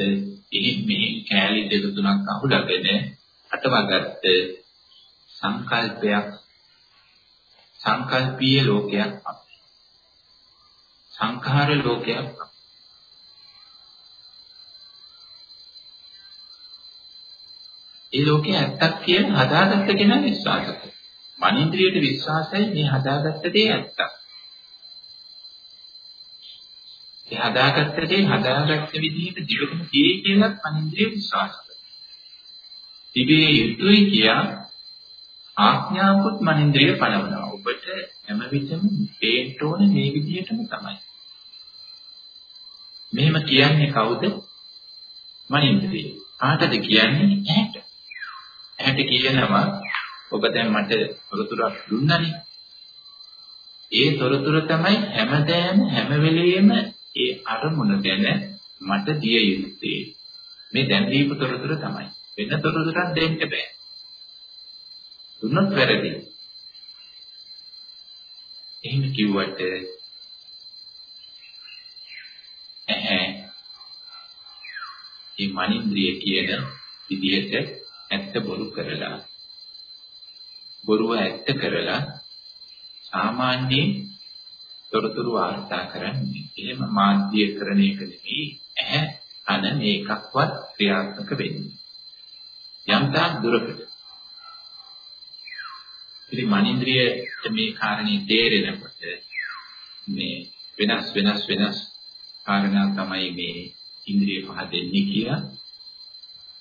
එහෙන් මෙහෙන් කෑලි දෙක තුනක් අහුලාගෙන අටවගත්ත සංකල්පයක් සංකල්පීය ලෝකයක් සංඛාර ලෝකයක් ඒ ලෝකේ ඇත්තක් කියන හදාගත්ත කෙනා විශ්වාස කරනවා. මනින්ද්‍රියට විශ්වාසයි මේ හදාගත්ත දේ ඇත්තක්. ඒ හදාගත්ත දේ හදාගත්ත විදිහට දිගටම තියෙයි කියලාත් මනින්ද්‍රිය විශ්වාස කරනවා. තිබේ යුතුයි කියා ආඥාපුත් මනින්ද්‍රිය පනවනවා. ඔබට හැම විටම පේන්න ඕනේ මේ විදිහටම තමයි. මෙහෙම කියන්නේ කවුද? මනින්ද්‍රිය. කාටද කියන්නේ? ඇහැට. ඇහැට කියනවා ඔබ දැන් මට තොරතුරක් දුන්නනේ. ඒ තොරතුර තමයි හැමදෑම හැම වෙලෙම ඒ අරමුණ ගැන මට දිය යුත්තේ. මේ දැන් දීපු තොරතුර තමයි. වෙන තොරතුරක් දෙන්න බෑ. දුන්නොත් වැරදි. එහෙම කිව්වට ඇහැ මේ මනින්ද්‍රිය කියන විදිහට ඇත්ත බොරු කරලා බොරුව ඇත්ත කරලා සාමාන්‍යයෙන් තොරතුරු වාර්තා කරන්නේ. එහෙම මාධ්‍යකරණය නෙමෙයි ඇහැ අන මේකක්වත් ක්‍රියාත්මක වෙන්නේ. යම් තාක් දුරකට. ඉතින් මනින්ද්‍රියට මේ කාරණේ තේරෙනකොට මේ වෙනස් වෙනස් වෙනස් කාරණා තමයි මේ ඉන්ද්‍රිය පහ දෙන්නේ කියලා.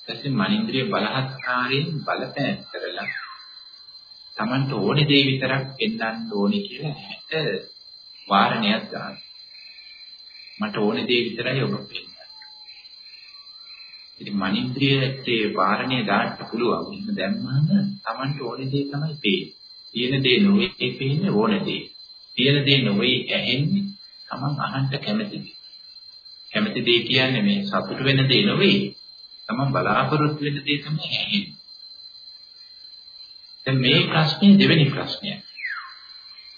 ඊටසේ මනින්ද්‍රිය බලහත්කාරයෙන් බලපෑම් කරලා Tamanට ඕනේ දේ විතරක් පෙන්වන්න ඕනේ කියලා හැට වාරණයක් ගන්න. මට ඕනේ දේ විතරයි ඔබ පෙන්වන්න. ඉතින් මනින්ද්‍රියේ වාරණය දාන්න පුළුවන්. එහෙම දැම්මම Tamanට ඕනේ දේ තමයි පේන්නේ. තියෙන දේ නොවේ ඒ පේන්නේ ඕනේ දේ. තියෙන දේ නොවේ ඇහෙන්නේ Taman අහන්න කැමති දේ. කැමති දේ කියන්නේ මේ සතුට වෙන දේ නොවේ. Taman බලාපොරොත්තු වෙන දේ තමයි ඇහෙන්නේ. දැන් මේ ප්‍රශ්නේ දෙවෙනි ප්‍රශ්නය.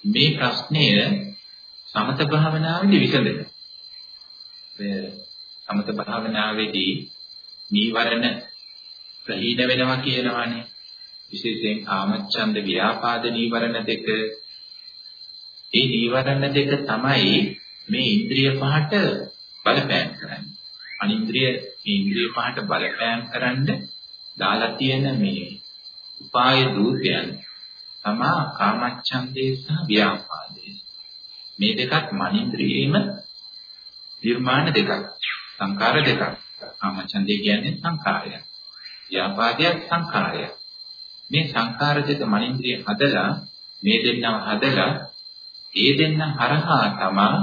මේ ප්‍රශ්නය සමත භාවනාවේදී විසඳෙනවා. සමත භාවනාවේදී නීවරණ ප්‍රහීන වෙනවා කියනවානේ. විශේෂයෙන් කාමච්ඡන්ද ව්‍යාපාද නීවරණ දෙක. ඒ නීවරණ දෙක තමයි මේ ඉන්ද්‍රිය පහට බලපෑම් කරන්නේ. අනින්ද්‍රිය ඉන්ද්‍රිය පහට බලපෑම් කරන්න දාලා තියෙන මේ උපාය දූතයන් තමා කාමච්ඡන්දේ සහ ව්‍යාපාදේ. මේ දෙකත් මනින්ද්‍රියේම නිර්මාණ දෙකක්. සංකාර දෙකක්. කාමච්ඡන්දේ කියන්නේ සංකාරයක්. ව්‍යාපාදයක් සංකාරයක්. මේ සංකාර දෙක මනින්ද්‍රිය හදලා මේ දෙන්නව හදලා ඒ දෙන්න හරහා තමා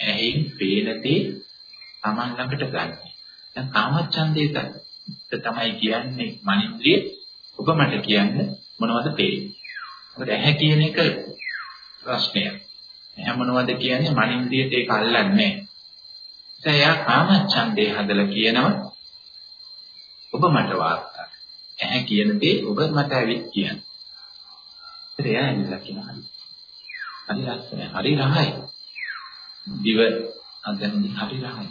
ඇහෙන් පේන දේ Taman ළඟට ගන්න. දැන් කාමච්ඡන්දේ තමයි කියන්නේ මනින්ද්‍රිය ඔබ මට කියන්න මොනවද පේන්නේ? මොකද ඇහැ කියන එක ප්‍රශ්නයක්. ඇහැ මොනවද කියන්නේ මනින්ද්‍රියට ඒක අල්ලන්නේ නැහැ. දැන් එයා කාමච්ඡන්දේ හදලා කියනවා ඔබ මට වාර්තා. ඇහැ කියන දේ ඔබ මට ඇවිත් කියන්න. ඒත් එයා ඇවිල්ලා කියනවා. හරි ලස්සනයි. හරි රහයි. දිව අදන්නේ හරි රහයි.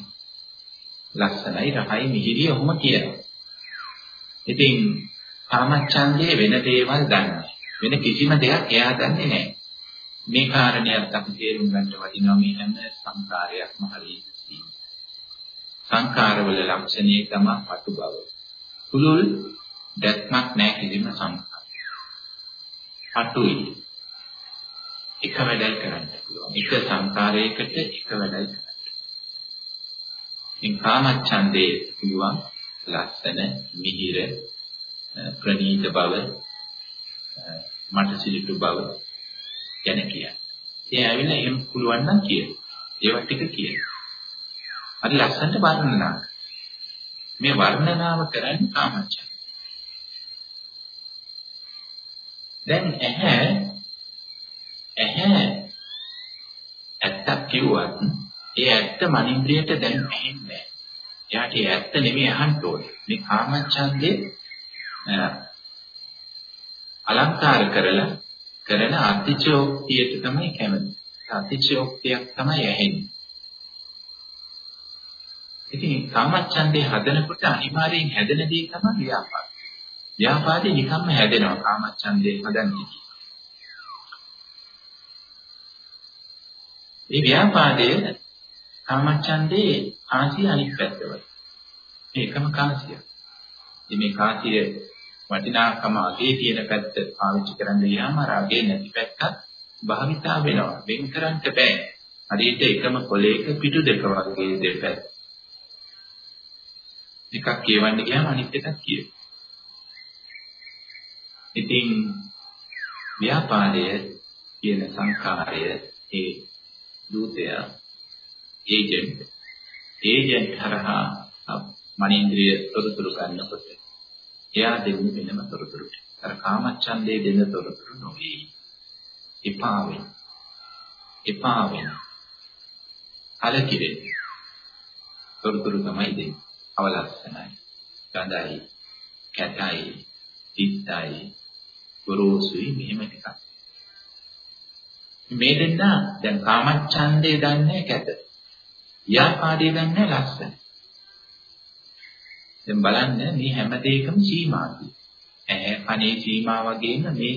ලස්සනයි රහයි මිහිරිය ඔහොම කියනවා. ඉතින් කාමච්ඡන්දේ වෙන දේවල් දන්නේ. වෙන කිසිම දෙයක් එයා දන්නේ නැහැ. මේ කාරණයක් අපි තේරුම් ගන්න වටිනවා මේ හැම සංකාරයක්ම හරියට සංකාරවල ලක්ෂණය තමයි පටු බව. කුලුල් දැක්මක් නැහැ කිසිම සංකාරයක්. පටුයි. එක වැඩයි කරන්න පුළුවන්. එක සංකාරයකට එක වැඩයි කරන්න. ඉන් කාමච්ඡන්දේ පුළුවන් ලස්සන මිහිර ප්‍රණීත බව මට සිලිටු බව ගැන කියන. ඒ ඇවිල්ලා එහෙම පුළුවන් නම් කියන. ඒවත් ටික කියන. අර ලස්සනට වර්ණනා. මේ වර්ණනාව කරන්නේ කාමච්ඡන්ද. දැන් ඇහැ ඇහැ ඇත්තක් කිව්වත් ඒ ඇත්ත මනින්ද්‍රියට දැන් ඇහෙන්නේ නැහැ. එයාට ඒ ඇත්ත නෙමෙයි අහන්න ඕනේ. මේ කාමච්ඡන්දේ අලංකාර කරලා කරන අතිචෝක්තියට තමයි කැමති. අතිචෝක්තියක් තමයි ඇහෙන්නේ. ඉතින් කාමච්ඡන්දේ හදනකොට අනිවාර්යෙන් හැදෙන දේ තමයි ව්‍යාපාද. ව්‍යාපාදේ නිකම්ම හැදෙනවා කාමච්ඡන්දේ හදන්නේ. මේ ව්‍යාපාදයේ කාමච්ඡන්දේ ආසිය අනිත් පැත්තවල. ඒකම කාසිය. ඉතින් මේ කාසිය වටිනාකම අගේ තියෙන පැත්ත පාවිච්චි කරන්න ගියාම අර අගේ නැති පැත්තත් භාවිතා වෙනවා. වෙන් කරන්න බෑ. හරියට එකම කොලයක පිටු දෙක වගේ දෙපැත්ත. එකක් කියවන්න ගියාම අනිත් එකක් කියව. ඉතින් ව්‍යාපාදය කියන සංඛාරය ඒ දූතය ඒජන්ට් ඒජන්ට් හරහා මනින්ද්‍රිය තොරතුරු ගන්නකොට එයා දෙන්නේ වෙනම තොරතුරු. අර කාමච්ඡන්දේ දෙන තොරතුරු නොවේ. එපා වෙන. එපා වෙන. කලකිරෙන. තොරතුරු තමයි දෙන්නේ. අවලස්සනයි. ගඳයි. කැතයි. තිත්තයි. ගොරෝසුයි මෙහෙම ටිකක්. මේ දෙන්න දැන් කාමච්ඡන්දේ දන්නේ කැත. ව්‍යාපාදේ දන්නේ ලස්සන. දැන් බලන්න මේ හැම දෙයකම සීමාවයි. ඇහැ කනේ සීමා වගේම මේ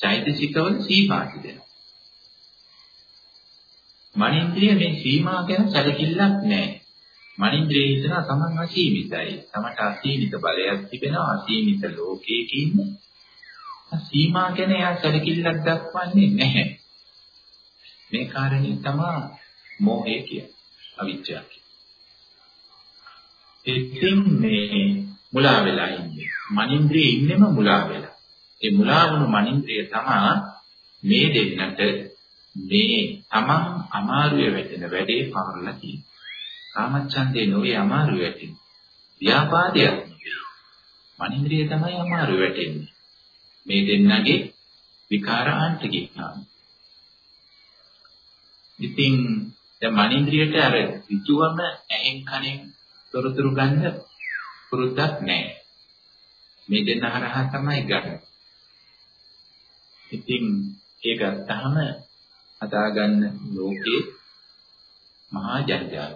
චෛතසිකවල සීමා තිබෙනවා. මනින්ද්‍රිය මේ සීමා ගැන සැලකිල්ලක් නැහැ. මනින්ද්‍රිය හිතනවා තමන් අසීමිතයි. තමට අසීමිත බලයක් තිබෙනවා අසීමිත ලෝකයක ඉන්නේ. සීමා ගැන එයා සැලකිල්ලක් දක්වන්නේ නැහැ. මේ කාරණේ තමයි මෝහය කියන්නේ. අවිද්‍යාව කියන්නේ. ඉතින් මේ මුලා වෙලා ඉන්නේ. මනින්ද්‍රියේ ඉන්නෙම මුලා වෙලා. ඒ මුලා වුණු මනින්ද්‍රිය තමයි මේ දෙන්නට මේ තමන් අමාරුවේ වැටෙන වැඩේ පාරලා තියෙන්නේ. කාමච්ඡන්දේ නොවේ අමාරුවේ වැටෙන්නේ. ව්‍යාපාදයක් නෙවෙයි. මනින්ද්‍රිය තමයි අමාරුවේ වැටෙන්නේ. මේ දෙන්නගේ විකාරාන්ත ගින්නා. ඉතින් දැන් මනින්ද්‍රියට අර විතුවම ඇහෙන් කනෙන් තොරතුරු ගන්න පුරුද්දක් නැහැ. මේ දෙන්න හරහා තමයි ගන්න. ඉතින් ඒ ගත්තාම හදාගන්න ලෝකේ මහා ජංජාල.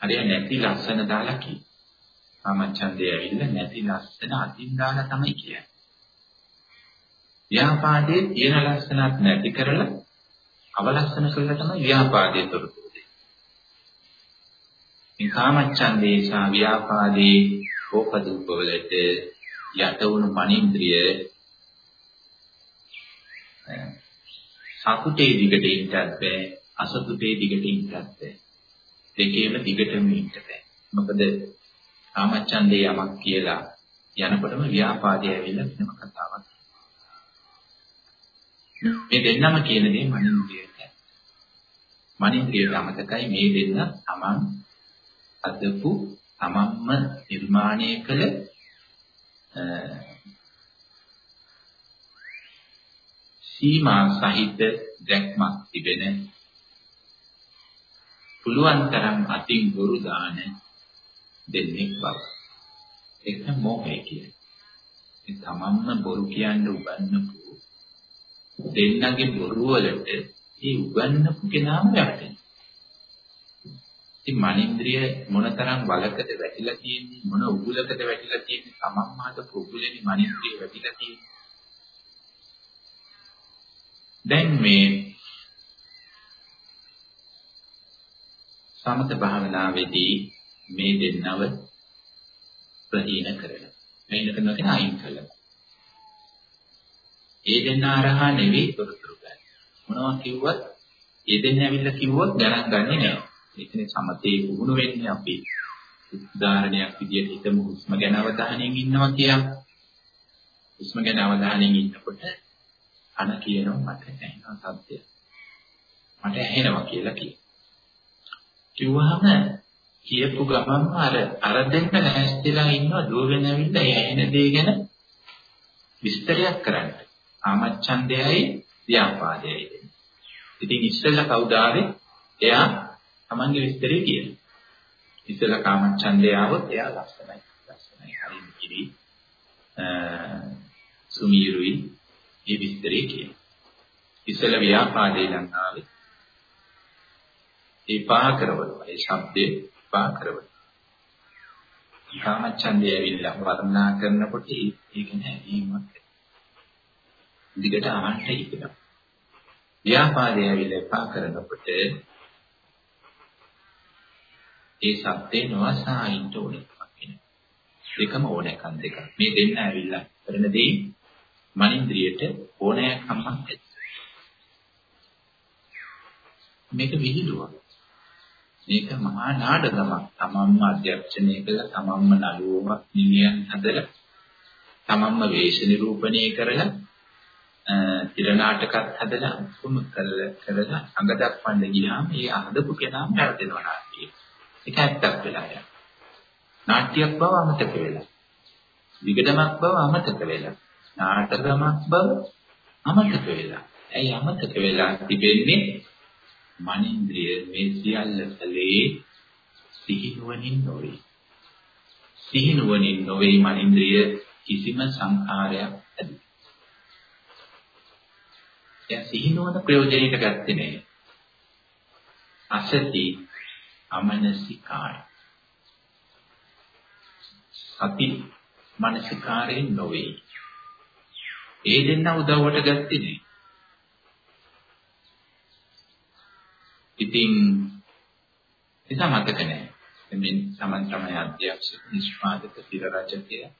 හරිය නැති ලස්සන දාලා කි. කාමච්ඡන්දය ඇවිල්ලා නැති ලස්සන අතින් දාලා තමයි කියන්නේ. ව්‍යාපාදයේ තියෙන ලස්සනක් නැති කරලා අවලස්සන කළා තමයි ව්‍යාපාදයේ තොරතුරු දෙන්නේ. මේ කාමච්ඡන්දේ සහ ව්‍යාපාදේ ඕපදූප වලට යට වුණු මනින්ද්‍රිය සතුටේ දිගට ඉන්නත් බෑ අසතුටේ දිගට ඉන්නත් බෑ. දෙකේම දිගටම ඉන්න බෑ. මොකද කාමච්ඡන්දේ යමක් කියලා යනකොටම ව්‍යාපාදය ඇවිල්ලා වෙනම කතාවක්. මේ දෙන්නම කියන දේ මනින්ද්‍රියට. මනින්ද්‍රියට අමතකයි මේ දෙන්න තමන් අදපු තමන්ම නිර්මාණය කළ සීමා සහිත දැක්මක් තිබෙන පුළුවන් තරම් අතින් ගුරු දාන දෙන්නේ බව. ඒක මොහේ කියන්නේ. ඒ තමන්ම බොරු කියන්න උගන්වපු දෙන්නගේ බොරු වලට ඒ උගන්වපු කෙනාම වැටෙනවා. ඉතින් මනින්ද්‍රිය මොනතරම් වලකද වැටිලා තියෙන්නේ මොන උගුලකද වැටිලා තියෙන්නේ තමන්ම හදපු උගුලේ මනින්ද්‍රිය වැටිලා තියෙන්නේ දැන් මේ සමත භාවනාවේදී මේ දෙන්නව ප්‍රහීන කරලා ප්‍රහීන කරනවා කියන අයින් කළා. ඒ දෙන්න අරහා නෙවෙයි තොරතුරු ගන්න. මොනවා කිව්වත් ඒ දෙන්න ඇවිල්ලා කිව්වොත් ගණන් ගන්නෙ නෑ. ඒකනේ සමතේ වුණු වෙන්නේ අපි උදාහරණයක් විදියට හිතමු හුස්ම ගැන අවධානයෙන් ඉන්නවා කියලා. හුස්ම ගැන අවධානයෙන් ඉන්නකොට අන කියනවා මට ඇහෙනවා සත්‍ය. මට ඇහෙනවා කියලා කියනවා. කිව්වහම කියපු ගමන්ම අර අර දෙන්න නැස්තිලා ඉන්නවා දුවගෙන ඇවිල්ලා ඒ ඇහෙන දේ ගැන විස්තරයක් කරන්න. ආමච්ඡන්දයයි ව්‍යාපාදයයි. ඉතින් ඉස්සෙල්ලා කවුද ආවේ? එයා තමන්ගේ විස්තරේ කියනවා. ඉස්සෙල්ලා කාමච්ඡන්දය ආවොත් එයා ලස්සනයි. ලස්සනයි. හරිම කිරි. සුමීරුයි මේ විස්තරේ කියනවා. ඉස්සෙල්ලා ව්‍යාපාදේ ලංකාවේ ඒ පහ කරවනවා. ඒ શબ્දේ පහ කරවනවා. කාමච්ඡන්දය ඇවිල්ලා වර්ණනා කරනකොට ඒක නෑ එහෙමත්. දිගට අහන්න ඉක්නවා. ව්‍යාපාදය ඇවිල්ලා පහ කරනකොට ඒ શબ્දේ නොඅසා ඉන්න ඕනේ දෙකම ඕනෑකම් දෙක. මේ දෙන්න ඇවිල්ලා කරන දේ මනින්ද්‍රියට ඕනෑකමක් ඇති. මේක විහිළුවක්. මේක මහා නාඩගමක්. තමන්ම අධ්‍යක්ෂණය කළ තමන්ම නළුවමක් නිලියන් හදලා තමන්ම වේශ නිරූපණය කරලා තිර නාටකත් හදලා උතුම් කරලා කරලා අඟ දක්වන්න ගියාම ඒ අහදපු කෙනාම වැරදෙනවා නාට්‍යය. ඒක ඇත්තක් වෙලා යනවා. නාට්‍යයක් බව අමතක වෙලා. විගඩමක් බව අමතක වෙලා. නාටකමක් බව අමතක වෙලා. ඇයි අමතක වෙලා තිබෙන්නේ? මනින්ද්‍රිය මේ සියල්ල කලේ සිහිනුවණින් නොවේ. සිහිනුවණින් නොවේ මනින්ද්‍රිය කිසිම සංඛාරයක් ඇති. එයා සිහිනුවණ ප්‍රයෝජනෙට ගත්තේ නෑ. අසති අමනසිකාය. සති මනසිකාරයෙන් නොවේ. ඒ දෙන්න උදව්වට ගත්තේ නෑ. ඉතින් නිසා මතක නැහැ. මේ සමන් තමයි අධ්‍යක්ෂ නිෂ්පාදක තිර රචකයා.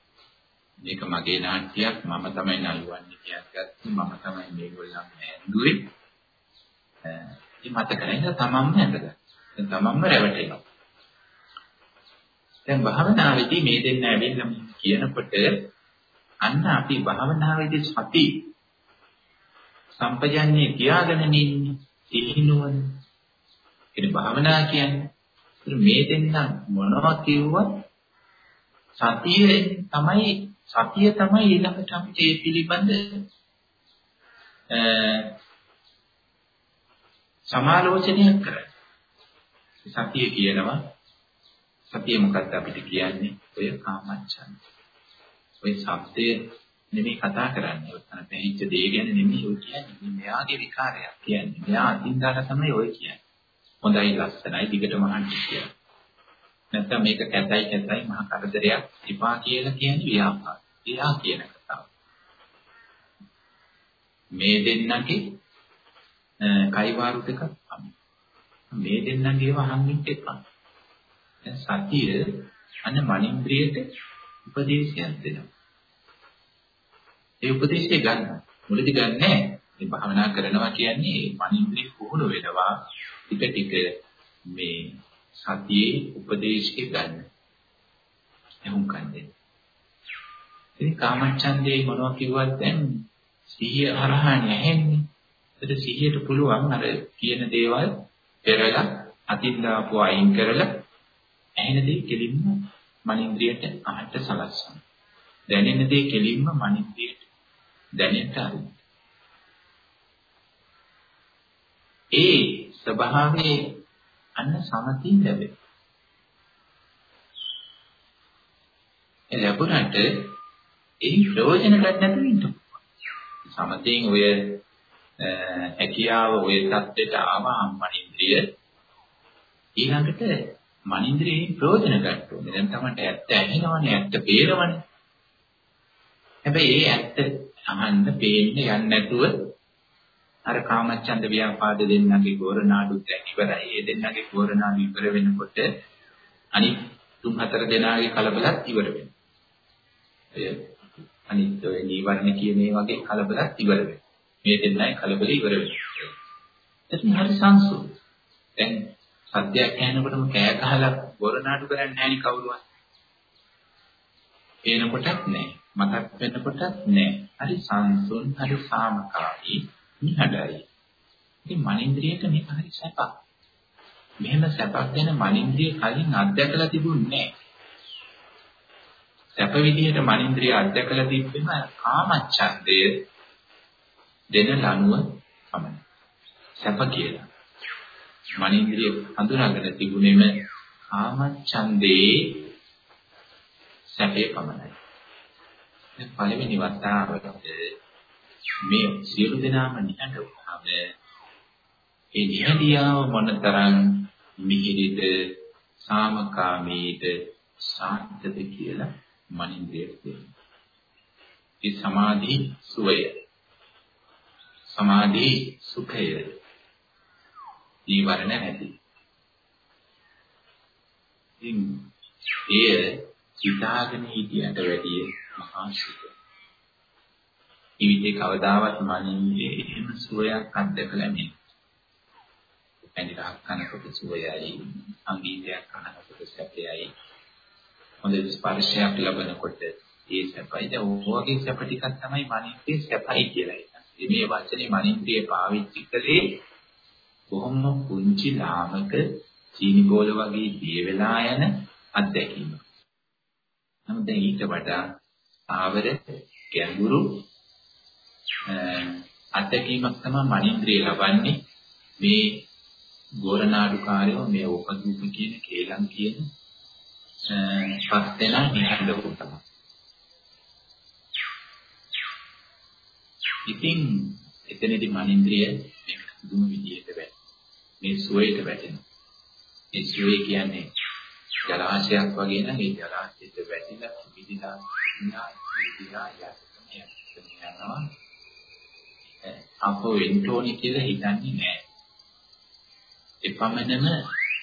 මේක මගේ නාට්‍යයක් මම තමයි නළුවන්නේ කියද්දී මම තමයි මේගොල්ලන් ඇඳුවේ. ඒ මතක නැහැ තමන්ම ඇඳගත්තා. දැන් තමන්ම රැවටෙනවා. දැන් භාවනාවේදී මේ දෙන්න ඇවිල්ලා කියනකොට අන්න අපි භාවනාවේදී සති සම්පජන්ණය තියාගෙන ඉන්නේ ඉහිනුවන. ඒ භාවනා කියන්නේ මේ දෙන්න මොනවා කිව්වත් සතිය තමයි සතිය තමයි ඊළඟට අපිට ඒ පිළිබඳ සමාලෝචනයක් කරන්නේ. සතිය කියනවා සතිය මොකක්ද අපිට කියන්නේ? ඔය කාමච්ඡන්ද. ඔය සත්‍ය නෙමෙයි කතා කරන්නේ. ඔතන පැහිච්ච දේ ගැන නෙමෙයි ඔය කියන්නේ. මෙයාගේ විකාරයක් කියන්නේ. මෙයා අදින් දාලා තමයි ඔය කියන්නේ. හොඳයි ලස්සනයි දිගටම අහන්න කියලා. නැත්නම් මේක කැතයි කැතයි මහා කරදරයක් ඉපා කියලා කියන්නේ ව්‍යාපාර. එයා කියන කතාව. මේ දෙන්නගේ කයිවාරු දෙකක් තමයි. මේ දෙන්නගේව අහන්න එපා. දැන් සතිය අන්න මනින්ද්‍රියට උපදේශයක් දෙනවා. ඒ උපදේශය ගන්න. මුලදී ගන්නෑ. මේ භාවනා කරනවා කියන්නේ මනින්ද්‍රිය පුහුණු වෙනවා. ටික ටික මේ සතියේ උපදේශය ගන්න. එහුම් කන්නේ. ඉතින් කාමච්ඡන්දේ මොනවා කිව්වත් දැන් සිහිය හරහා නැහෙන්නේ. ඒක සිහියට පුළුවන් අර කියන දේවල් පෙරලා අතින් දාපුව අයින් කරලා ඇහෙන දේ කෙලින්ම මනින්ද්‍රියට අහට සලස්සන. දැනෙන දේ කෙලින්ම මනින්ද්‍රියට දැනෙන්න ආරම්භ. ඒ ස්වභාවයේ අන්න සමතින් ලැබෙන. ඒ ලැබුණාට ඒ ප්‍රයෝජන ගන්න නැතුව ඉන්න. සමතෙන් ඔය හැකියාව ඔය தත්ත්වයට ආවම මනින්ද්‍රිය ඊළඟට මනින්ද්‍රියෙන් ප්‍රයෝජන ගන්න ඕනේ. දැන් තමයි ඇත්ත ඇහෙනවනේ ඇත්ත පේනවනේ. හැබැයි ඒ ඇත්ත අහන්න පේන්න යන්නේ නැතුව අර කාමච්ඡන්ද ව්‍යාපාද දෙන්නගේ ගෝරනාඩු දැන් ඉවරයි. ඒ දෙන්නගේ ගෝරනාඩු ඉවර වෙනකොට අනිත් තුන් හතර දෙනාගේ කලබලත් ඉවර වෙනවා. එය අනිත් ඔය නීවරණ කියන මේ වගේ කලබලත් ඉවර වෙනවා. මේ දෙන්නයි කලබල ඉවර වෙනවා. එතන හරි සංසු. දැන් සත්‍යයක් කියනකොටම කෑ ගහලා ගෝරනාඩු කරන්නේ නැහැ නේ කවුරුවත්. එනකොටත් නැහැ. මතක් වෙනකොටත් නැහැ. හරි සංසුන්, හරි සාමකාමී, නිහඬයි. ඉතින් මනින්ද්‍රියට මේක හරි සැපක්. මෙහෙම සැපක් ගැන මනින්ද්‍රිය කලින් අත්දැකලා තිබුණේ නැහැ. සැප විදිහට මනින්ද්‍රිය අත්දැකලා තිබෙම කාමච්ඡන්දය දෙන ලනුව පමණයි. සැප කියලා. මනින්ද්‍රිය හඳුනාගෙන තිබුණෙම කාමච්ඡන්දේ සැපේ පමණයි. දැන් පළවෙනි වතාවට මේ සියලු දෙනාම නිහඬ වුණාම ඒ නිහඬියාව මොනතරම් මිහිරිද සාමකාමීද සාන්තද කියලා මනින්ද්‍රියට දෙනවා. ඒ සමාධි සුවය සමාධි සුඛය ඊවරණ නැති. ඉතින් එය හිතාගෙන හිටියට වැඩිය මහා සුඛ. ජීවිතේ කවදාවත් මනින්නේ එහෙම සුවයක් අත්දකලා නැහැ. පැණි රහක් කනකොට සුවයයි, අංගීතයක් කනකොට සැපයයි. හොඳ ස්පර්ශයක් ලැබෙනකොට ඒ සැපයි. දැන් ඔයගේ සැප ටිකක් තමයි මනින්නේ සැපයි කියලා හිතන්නේ. මේ වචනේ මනින්ද්‍රිය පාවිච්චි කළේ කොහොම පුංචි ලාමක චීනි බෝල වගේ දිය වෙලා යන අත්දැකීම. නමුත් දැන් ඊට වඩා ආවර ගැඹුරු අත්දැකීමක් තමයි මනින්ද්‍රිය ලබන්නේ මේ ගෝරනාඩුකාරයෝ මේ ඕපදූප කියන කේලම් කියන පස් දෙනා නිහඬව තමයි. ඉතින් එතනදී මනින්ද්‍රිය මේ දුම විදියට වැටෙනවා. මේ සුවයට වැටෙනවා. මේ සුවේ කියන්නේ ජලාශයක් වගේ නම් ඒ ජලාශයට වැටිලා විදිලා විනා විදිලා යනවා. අපෝ එන්ටෝනි කියලා හිතන්නේ නැහැ. එපමණම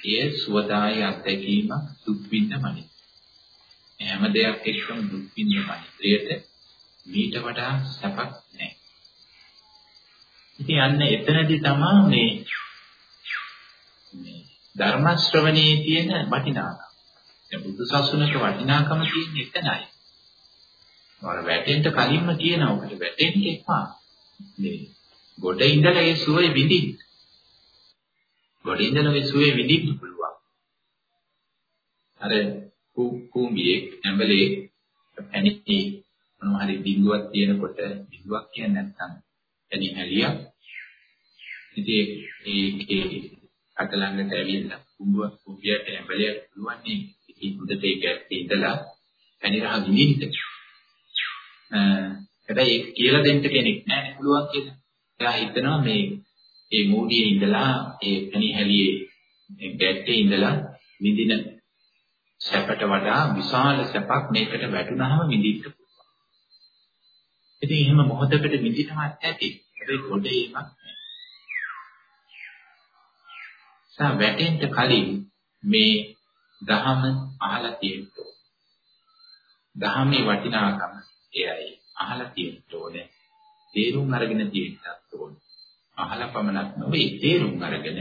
එය සුවදායි අත්දැකීමක් දුක් විඳමනි. හැම දෙයක් එක්කම දුක් විඳමනි. ප්‍රියට මීට වඩා සැපක් නැහැ. ඉතින් අන්න එතනදී තමයි මේ මේ ධර්ම ශ්‍රවණයේ තියෙන වටිනාකම. දැන් බුදු සසුනක වටිනාකම තියෙන්නේ එතනයි. වල වැටෙන්න කලින්ම කියනවා ඔකට වැටෙන්න එපා. මේ ගොඩ ඉඳලා ඒ සුවේ විඳින්න. ගොඩ ඉඳලා ඒ සුවේ විඳින්න පුළුවන්. අර කුඹියේ ඇඹලේ පැණි මොනවා හරි බිඳුවක් තියෙනකොට බිඳුවක් කියන්නේ නැත්නම් පැණි හැලියක්. ඉතින් ඒකේ අත ළඟට ඇවිල්ලා කුඹුවක් කුඹියට ඇඹලයක් පුළුවන් නේ. ඉතින් හොඳට ඒක ඉඳලා පැණි රහ විඳින්න. හැබැයි ඒක කියලා දෙන්න කෙනෙක් නැහැ පුළුවන් කියලා. එයා හිතනවා මේ ඒ මූඩියේ ඉඳලා ඒ පැණි හැලියේ ගැටේ ඉඳලා විඳින සැපට වඩා විශාල සැපක් මේකට වැටුනහම විඳින්න පුළුවන්. ඉතින් එහෙම මොහොතකට විඳිනවත් ඇති. හැබැයි පොඩේ එකක් නෑ. සා වැටෙන්න කලින් මේ දහම අහලා තියෙන්න දහමේ වටිනාකම එයයි අහලා තියෙන්න ඕනේ. තේරුම් අරගෙන තියෙන්නත් ඕනේ. අහලා පමණක් නෙවෙයි තේරුම් අරගෙන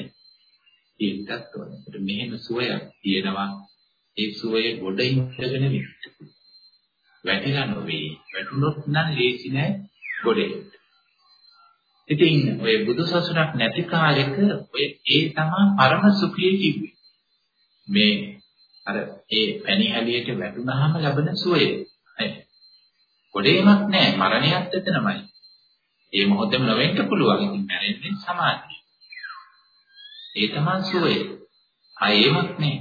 තියෙන්නත් ඕනේ. ඒකට මෙහෙම සුවයක් තියෙනවා. ඒ සුවය ගොඩ ඉඳගෙන විඳින්න. වැටිලා නොවේ. වැටුනොත් නම් ලේසි නෑ ගොඩේ. ඉතින් ඔය බුදුසසුනක් නැති කාලෙක ඔය ඒ තමයි පරම සුඛය කිව්වේ. මේ අර ඒ පැණි හැලියට වැටුනහම ලැබෙන සුවය. ගොඩේමක් නෑ මරණයත් එතනමයි. ඒ මොහොතේම නොවෙන්න පුළුවන්. ඉතින් මැරෙන්නේ සමාධිය. ඒ තමයි සුවය. ආ ඒමක් නෑ.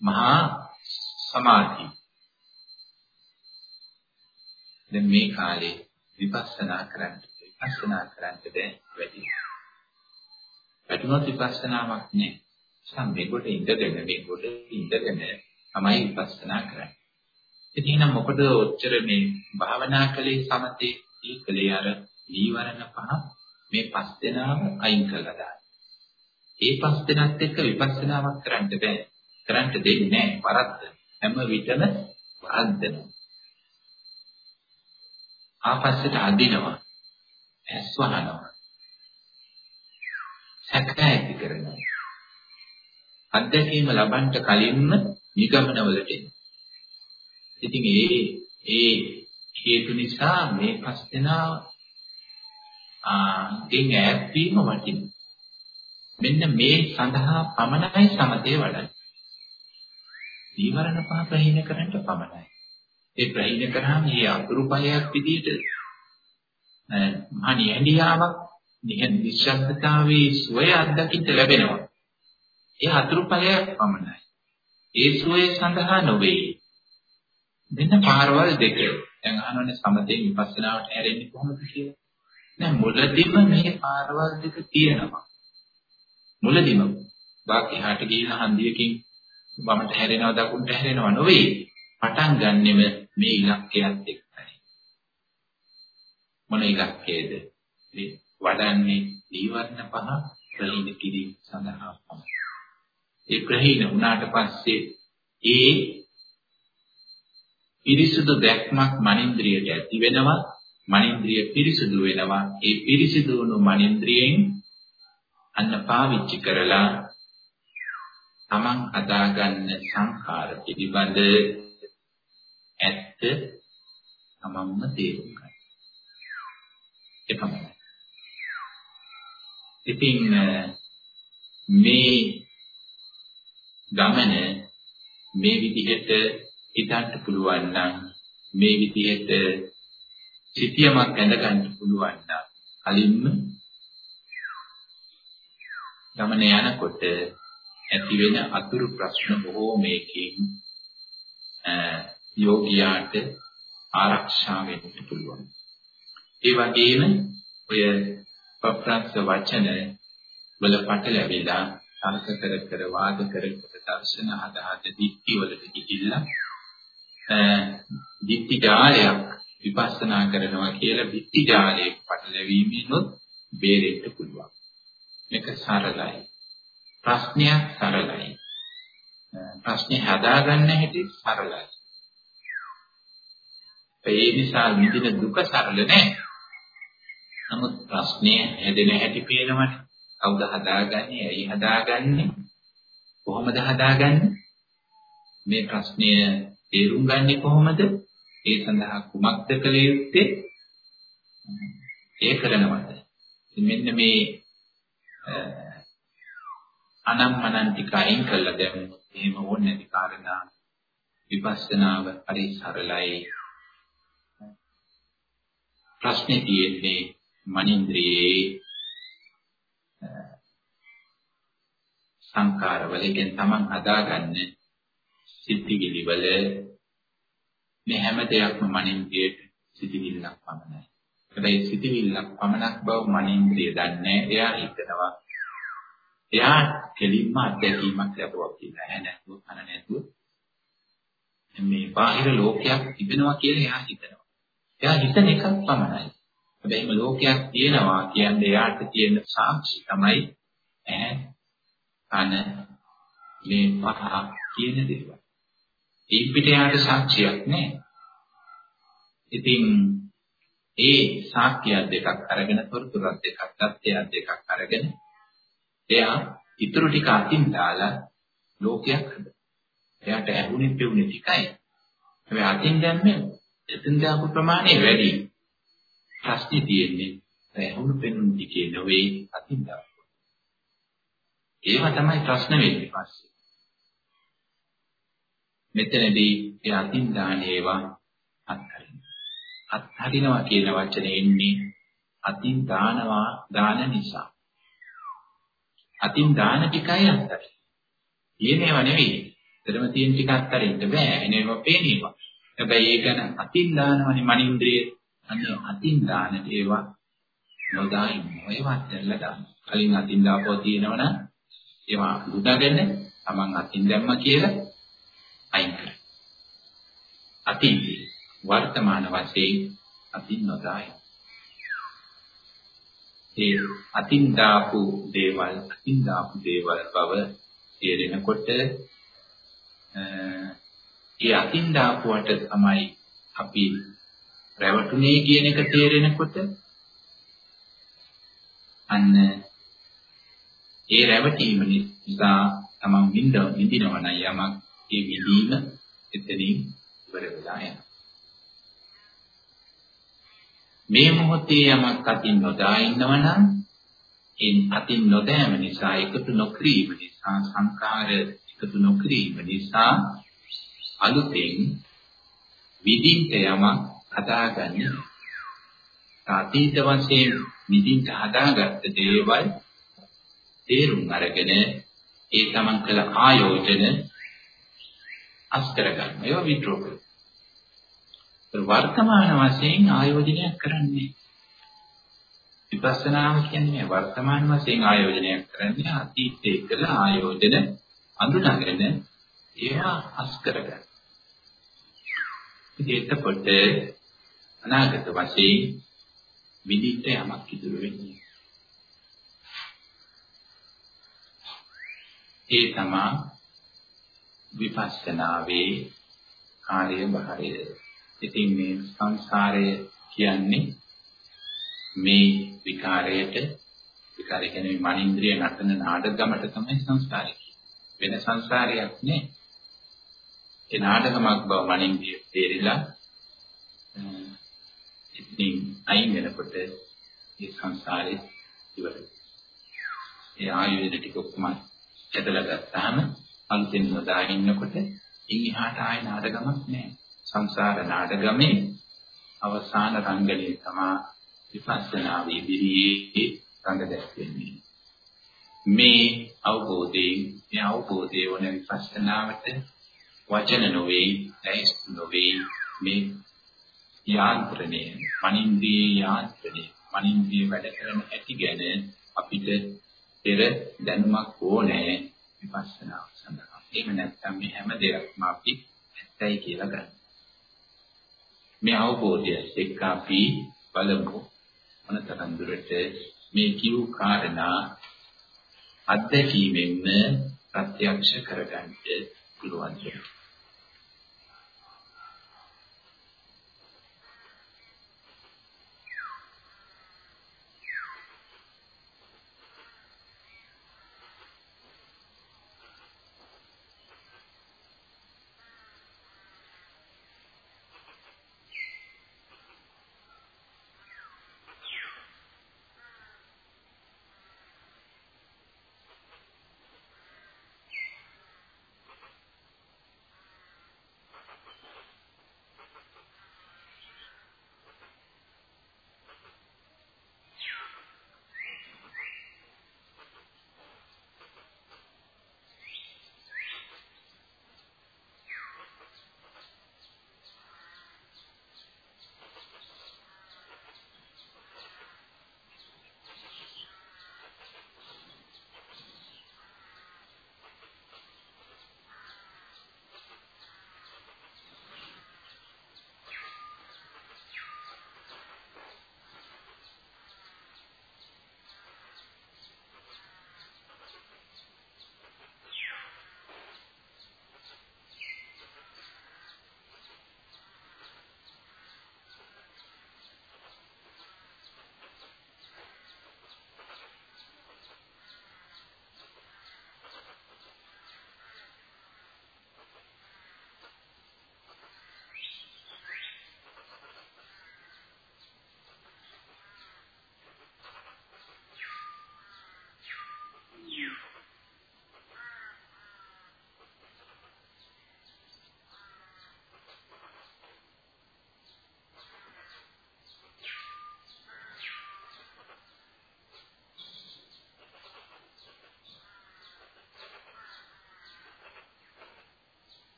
මහා සමාධිය. දැන් මේ කාලේ විපස්සනා කරන්න විපස්සනා කරන්න බෑ වැඩි. වැටුණොත් විපස්සනාවක් නෑ. සම්මේකට ඉඳගෙන මේකට ඉඳගෙන තමයි විපස්සනා කරන්නේ. ඉතින් නම් මොකද ඔච්චර මේ භාවනා කලේ සමතේ කලේ අර නීවරණ පහ මේ පස් දෙනාම අයින් කළා දාන්න. ඒ පස් දෙනාත් එක්ක විපස්සනාවක් කරන්න බෑ. කරන්න දෙන්නේ නැහැ වරද්ද. හැම විටම වරද්දනවා. ආපස්සට අදිනවා. ඇස් වහනවා. සැක ඇති කරනවා. අත්දැකීම ලබන්න කලින්ම නිගමනවලට එනවා. ඉතින් ඒ ඒ හේතු නිසා මේ පස් දෙනා ආ ගෙන් ඈත් වීම වටිනවා. මෙන්න මේ සඳහා පමණයි සමතේ වඩන්නේ. නීවරණ පහ ප්‍රහීන කරන්න පමණයි. ඒ ප්‍රහීන කරාම මේ අතුරු ඵලයක් විදිහට මහණි ඇඬියාවක් නිහන් නිශ්ශබ්දතාවයේ සුවය අත්දකින්න ලැබෙනවා. ඒ අතුරු ඵලයක් පමණයි. ඒ සුවය සඳහා නොවේ. මෙන්න පාරවල් දෙක. දැන් අහනවනේ සමතේ විපස්සනාවට හැරෙන්නේ කොහොමද කියලා. දැන් මුලදිම මේ පාරවල් දෙක තියෙනවා. මුලදිම වාක්‍ය හාට ගිහින් හන්දියකින් වමට හැරෙනවා දකුණට හැරෙනවා නොවේ. පටන් ගන්නෙම මේ ඉලක්කයත් එක්කයි. මොන ඉලක්කයේද? මේ වඩන්නේ දීවර්ණ පහ ප්‍රහීන කිරීම සඳහා පමණයි. ඒ ප්‍රහීන වුණාට පස්සේ ඒ පිරිසුදු දැක්මක් මනින්ද්‍රියට ඇති වෙනවා මනින්ද්‍රිය පිරිසුදු වෙනවා ඒ පිරිසිදු වුණු මනින්ද්‍රියෙන් අන්න පාවිච්චි කරලා තමන් හදාගන්න සංඛාර පිළිබඳ ඇත්ත තමන්ම තේරුම් ගන්න. එපමණයි. ඉතින් මේ ගමන මේ විදිහට හිතන්න පුළුවන් නම් මේ විදිහට සිටියමක් ඇඳගන්න පුළුවන් නම් කලින්ම ගමන යනකොට ඇති වෙන අතුරු ප්‍රශ්න බොහෝ මේකෙන් යෝගියාට ආරක්ෂා වෙන්න පුළුවන්. ඒ වගේම ඔය පප්‍රංශ වචන වල පටලැවිලා තර්ක කර කර වාද කර කර දර්ශන හදා හද දික්ටි වලට ගිහිල්ලා දික්ටි ජාලයක් විපස්සනා කරනවා කියලා දික්ටි ජාලයක පටලැවීමෙනුත් බේරෙන්න පුළුවන්. මේක සරලයි. ප්‍රශ්නයක් සරලයි. ප්‍රශ්නේ හදාගන්න හැටි සරලයි. ඒ නිසා විඳින දුක සරල නෑ. නමුත් ප්‍රශ්නේ හැදෙන හැටි පේනවනේ. කවුද හදාගන්නේ? ඇයි හදාගන්නේ? කොහොමද හදාගන්නේ? මේ ප්‍රශ්නය තේරුම් ගන්නේ කොහොමද? ඒ සඳහා කුමක්ද කළ යුත්තේ? ඒ කරනවද? මෙන්න මේ අනම්මනන් ටික අයින් කළා දැන් එහෙම ඕනේ නැති කාරණා විපස්සනාව හරි සරලයි ප්‍රශ්නේ තියෙන්නේ මනින්ද්‍රියේ සංකාරවලකින් තමන් හදාගන්න සිද්ධිවිලි වල මේ හැම දෙයක්ම මනින්ද්‍රියට සිටිවිල්ලක් පමණයි. හැබැයි සිටිවිල්ලක් පමණක් බව මනින්ද්‍රිය දන්නේ එයා හිතනවා. එයා කෙලින්ම අත්දැකීමක් ලැබුවා කියලා. හැ නැතුව කන නැතුව මේ බාහිර ලෝකයක් තිබෙනවා කියලා එයා හිතනවා. එයා හිතන එකක් පමණයි. හැබැයිම ලෝකයක් තියෙනවා කියන්නේ එයාට තියෙන සාක්ෂි තමයි ඈ කන මේ පහ කියන දේවල්. ඒ පිට එයාට සාක්ෂියක් නැහැ. ඉතින් ඒ සාක්ෂිය දෙකක් අරගෙන තොරතුරක් දෙකක් තත්ත්වයක් දෙකක් අරගෙන එයා ඊටු ටික අතින් දාලා ලෝකයක් හදනවා. එයාට ඇහුනේ පෙවුනේ ටිකයි. හැබැයි අතින් දැම්මේ එතෙන් දාපු ප්‍රමාණය වැඩි. ප්‍රශ්නේ තියෙන්නේ ඇහුණු පෙනුණු ටිකේ නොවේ අතින් දාපු. ඒවා තමයි ප්‍රශ්න වෙන්නේ පස්සේ. මෙතනදී ඒ අතින් දාන ඒවා අත්හරින්න. අත්හරිනවා කියන වචනේ එන්නේ අතින් දානවා දාන නිසා. අතින් දාන ටිකයි අත්හරින්න. තියෙනේව නෙවෙයි. එතරම් තියෙන ටික අත්හරින්න බෑ. එනේවා පේනේවා. හැබැයි ඒ ගැන අතින් දානවනේ මනින්ද්‍රිය. අනේ අතින් දාන ඒවා නොදා ඉන්න. ඒවත් දැල්ලා දාන්න. කලින් අතින් දාපුවා තියෙනවනම් ඒවා උදාගෙන තමන් අතින් දැම්ම කියලා අයින් කරන්න. අතින් වර්තමාන වශයෙන් අතින් නොදා ඉන්න. ඒ අතින් දාපු දේවල් අතින් දාපු දේවල් බව තේරෙනකොට ඒ අතින් දාපුවට තමයි අපි රැවටුනේ කියන එක තේරෙනකොට අන්න ඒ රැවටීම නිසා තමන් විඳ විඳිනවා නම් යමක් ඒ විඳීම එතනින් ඉවර වෙලා යනවා. මේ මොහොතේ යමක් අතින් නොදා ඉන්නවනම් ඒ අතින් නොදෑම නිසා එකතු නොකිරීම නිසා සංකාර එකතු නොකිරීම නිසා අලුතෙන් විදින්ට යමක් හදාගන්නේ අතීත වශයෙන් විදින්ට හදාගත්ත දේවල් තේරුම් අරගෙන ඒ තමන් කළ ආයෝජන අස් කරගන්න. ඒවා විද්‍රෝ කරනවා. වර්තමාන වශයෙන් ආයෝජනයක් කරන්නේ විපස්සනාව කියන්නේ වර්තමාන වශයෙන් ආයෝජනයක් කරන්නේ අතීතයේ කළ ආයෝජන අඳුනගෙන ඒවා අස් කරගන්න. ඉතින් එතකොට අනාගත වශයෙන් විදිහට යමක් ඉතුරු වෙන්නේ. ඒ තමයි විපස්සනාවේ කාර්යභාරය. ඉතින් මේ සංසාරය කියන්නේ මේ විකාරයට විකාරය කියන්නේ මනින්ද්‍රිය නටන නාටකමට තමයි සංසාරය වෙන සංසාරයක් නේ. ඒ නාටකමක් බව මනින්ද්‍රිය තේරිලා ඉතින් අයින් වෙනකොට මේ සංසාරේ ඉවරයි. ඒ ආයුධ ටික ඔක්කොම ඇදලා ගත්තාම අන්තිම සදා ඉන්නකොට ඉන් එහාට ආය නාටකමක් නැහැ. සංසාර නාටකමේ අවසාන රංගනයේ තමා විපස්සනා විදිහේ රංග දැක්වෙන්නේ. මේ අවබෝධයෙන් මේ අවබෝධය වන විපස්සනාවට වචන නොවේ, ලැයිස්තු නොවේ මේ යාන්ත්‍රණය, මනින්ද්‍රිය යාන්ත්‍රණය, මනින්ද්‍රිය වැඩ කරන හැටි ගැන අපිට පෙර දැනුමක් ඕනේ විපස්සනාව සඳහා. එහෙම නැත්නම් මේ හැම දෙයක්ම අපි ඇත්තයි කියලා ගන්න. මේ අවබෝධය එක්ක අපි බලමු මොනතරම් දුරට මේ කිව් කාරණා අත්දැකීමෙන්ම ප්‍රත්‍යක්ෂ කරගන්න පුළුවන් වෙනවා.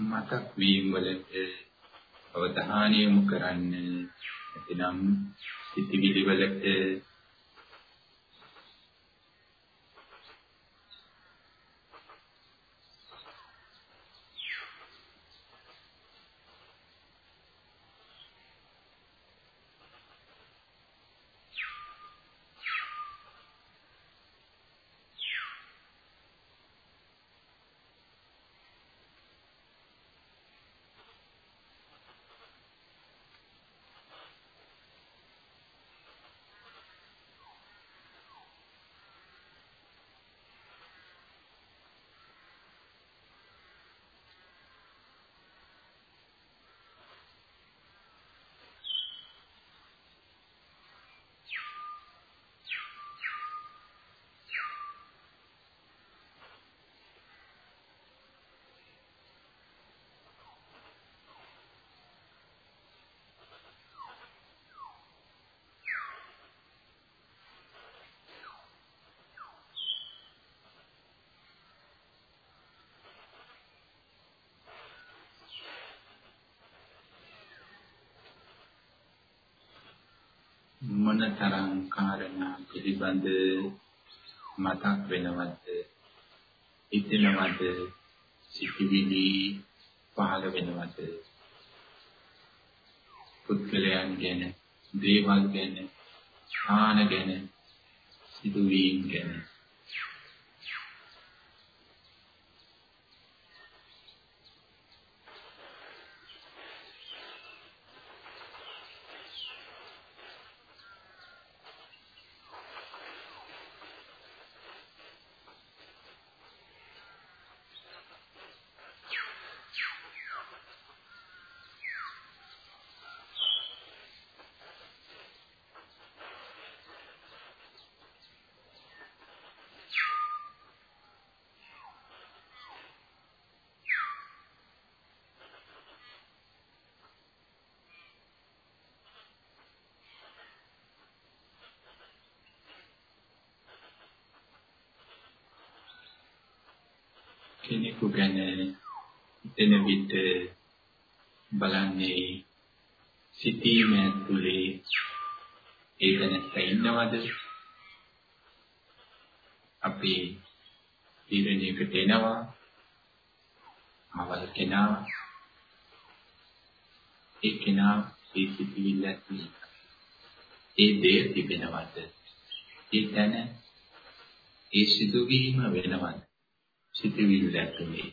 මතක් වීම වලට අවධානය යොමු කරන්න එතනම් සිතිවිලි වලට මොනතරම් කාරණා පිළිබඳ මතක් වෙනවද? හිතෙනවද? සිතිවිලි පහළ වෙනවද? පුද්ගලයන් ගැන දේවල් ගැන ආන ගැන සිදුවීම් ගැන. කෙනෙකු ගැන හිතෙන විට බලන්නේ සිටීම ඇතුලේ ඒක නැත්නම් ඉන්නවද? අපි ඉරණයකට එනවා. අවල් කෙනා. ඒ කෙනා ඒ සිටිවිල්ල ඇතුලේ. ඒ දේ තිබෙනවද? ඒ තැන ඒ සිදුවීම වෙනවද? සිටිවිල්ල ඇතුලේ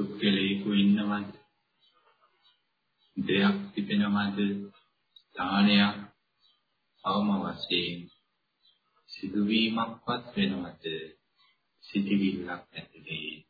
පුද්ගලයෙකු ඉන්නවද? දෙයක් තිබෙනවද? දානයක් අවම වශයෙන් සිදුවීමක්වත් වෙනවද? සිටිවිල්ලක් ඇතුලේ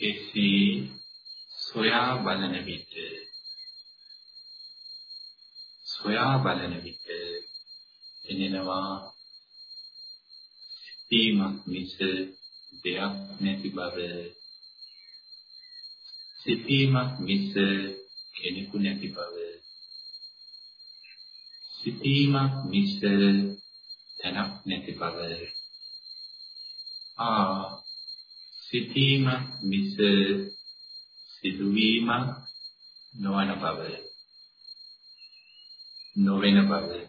එසේ සොයා බලන විට සොයා බලන විට එනෙනවා සිතීමක් මිස දෙයක් නැති බව. සිතීමක් මිස කෙනෙකු නැති බව. සිතීමක් මිස තැනක් නැති බව. ආ සිතීමක් මිස සිදුවීමක් නොවන බව නොවන බව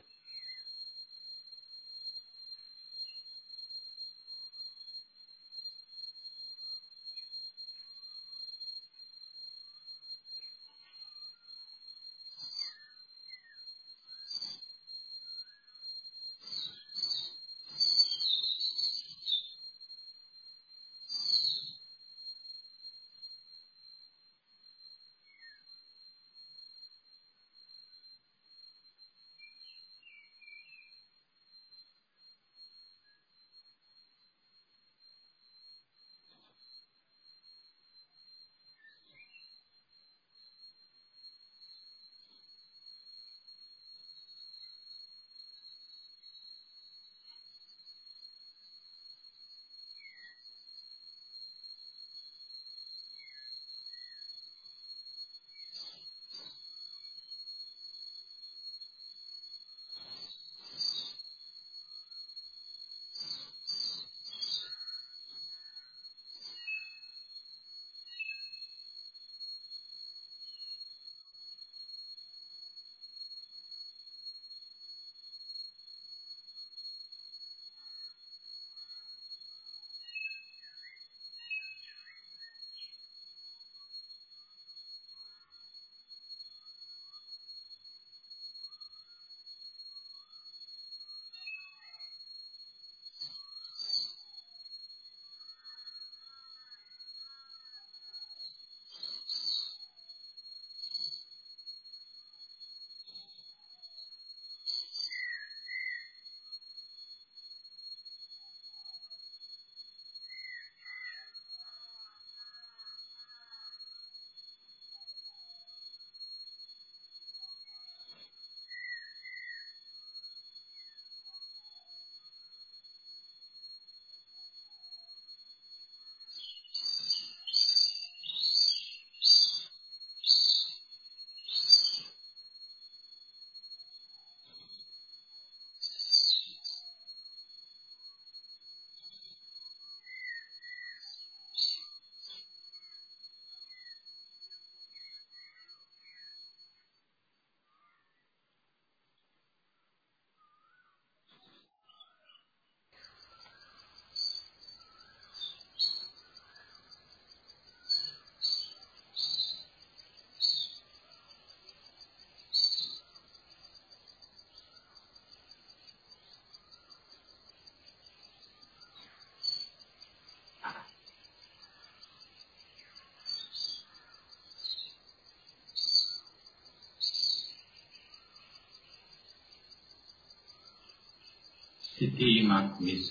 සිටීමක් මිස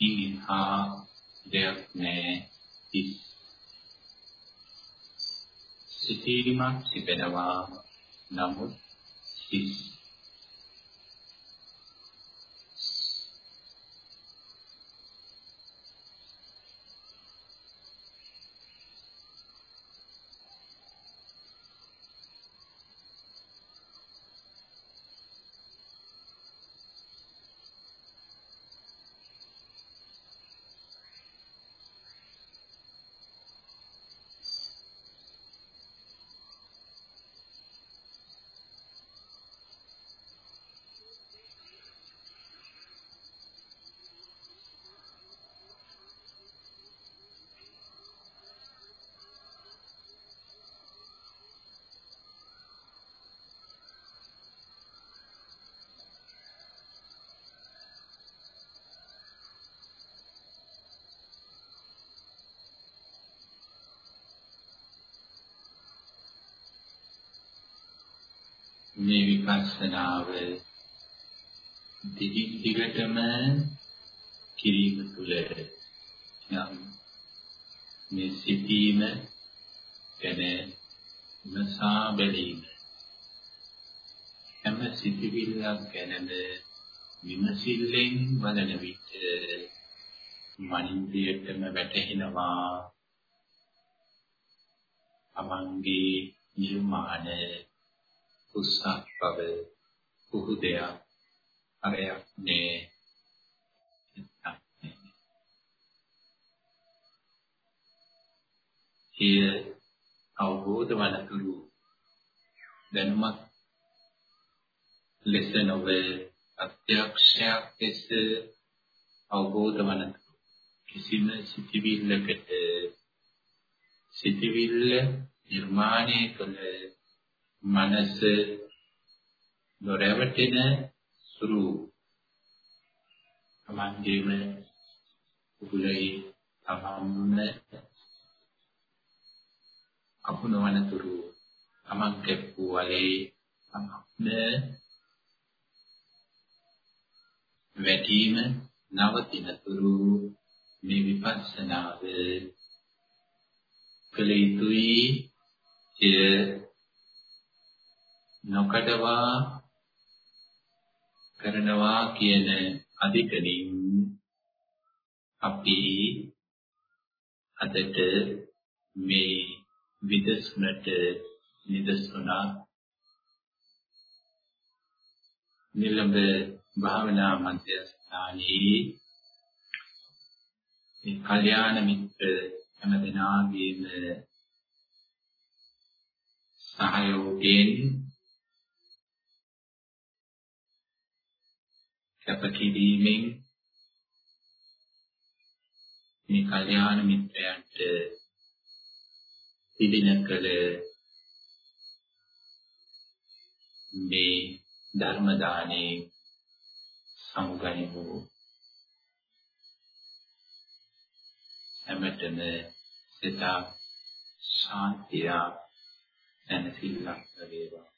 ඉන්හා දෙයක් නෑ ඉස් සිටීමක් තිබෙනවා නමුත් ඉස් මේ විපස්සනාව දිගින් දිගටම කිරීම තුළ යම් මේ සිටීම ගැන විමසා බැලීම හැම සිටිවිල්ලක් ගැනම විමසිල්ලෙන් බලන විට මනින්දියටම වැටහෙනවා. අමංගේ නිර්මාණ උස්සක් බව පුහුදයක් අරයක් නේ. එය අවබෝධ වනතුරු දැනුමක් ලෙස නොවේ අධ්‍යක්ෂයක් ලෙස අවබෝධ වනතුරු කිසිම සිතිවිල්ලකට සිතිවිල්ල නිර්මාණය කළ මනස නොරැවටෙන සුළු තමන්ගේම උගලයි තමන්ම අකුණවන තුරු තමන් කෙප්පු වලේ තමන්ම වැටීම නවතින තුරු මේ විපස්සනාව කළ යුතුයි එය නොකඩවා කරනවා කියන අධිකනින් අපි අදට මේ විදස්නට නිදසුණා නිලඹ භාවනා මධ්‍යස්ථානයේ මේ කල්යාණ මිත්‍ර හැම දෙනාගේම සහයෝගයෙන් කැපකිරීමෙන් මේ කල්යාණ මිත්‍රයන්ට පිළින කළ මේ ධර්ම දානේ සමුගනිමු. හැමතෙම සිත ශාන්තිය දැනසිල්ලක් වේවා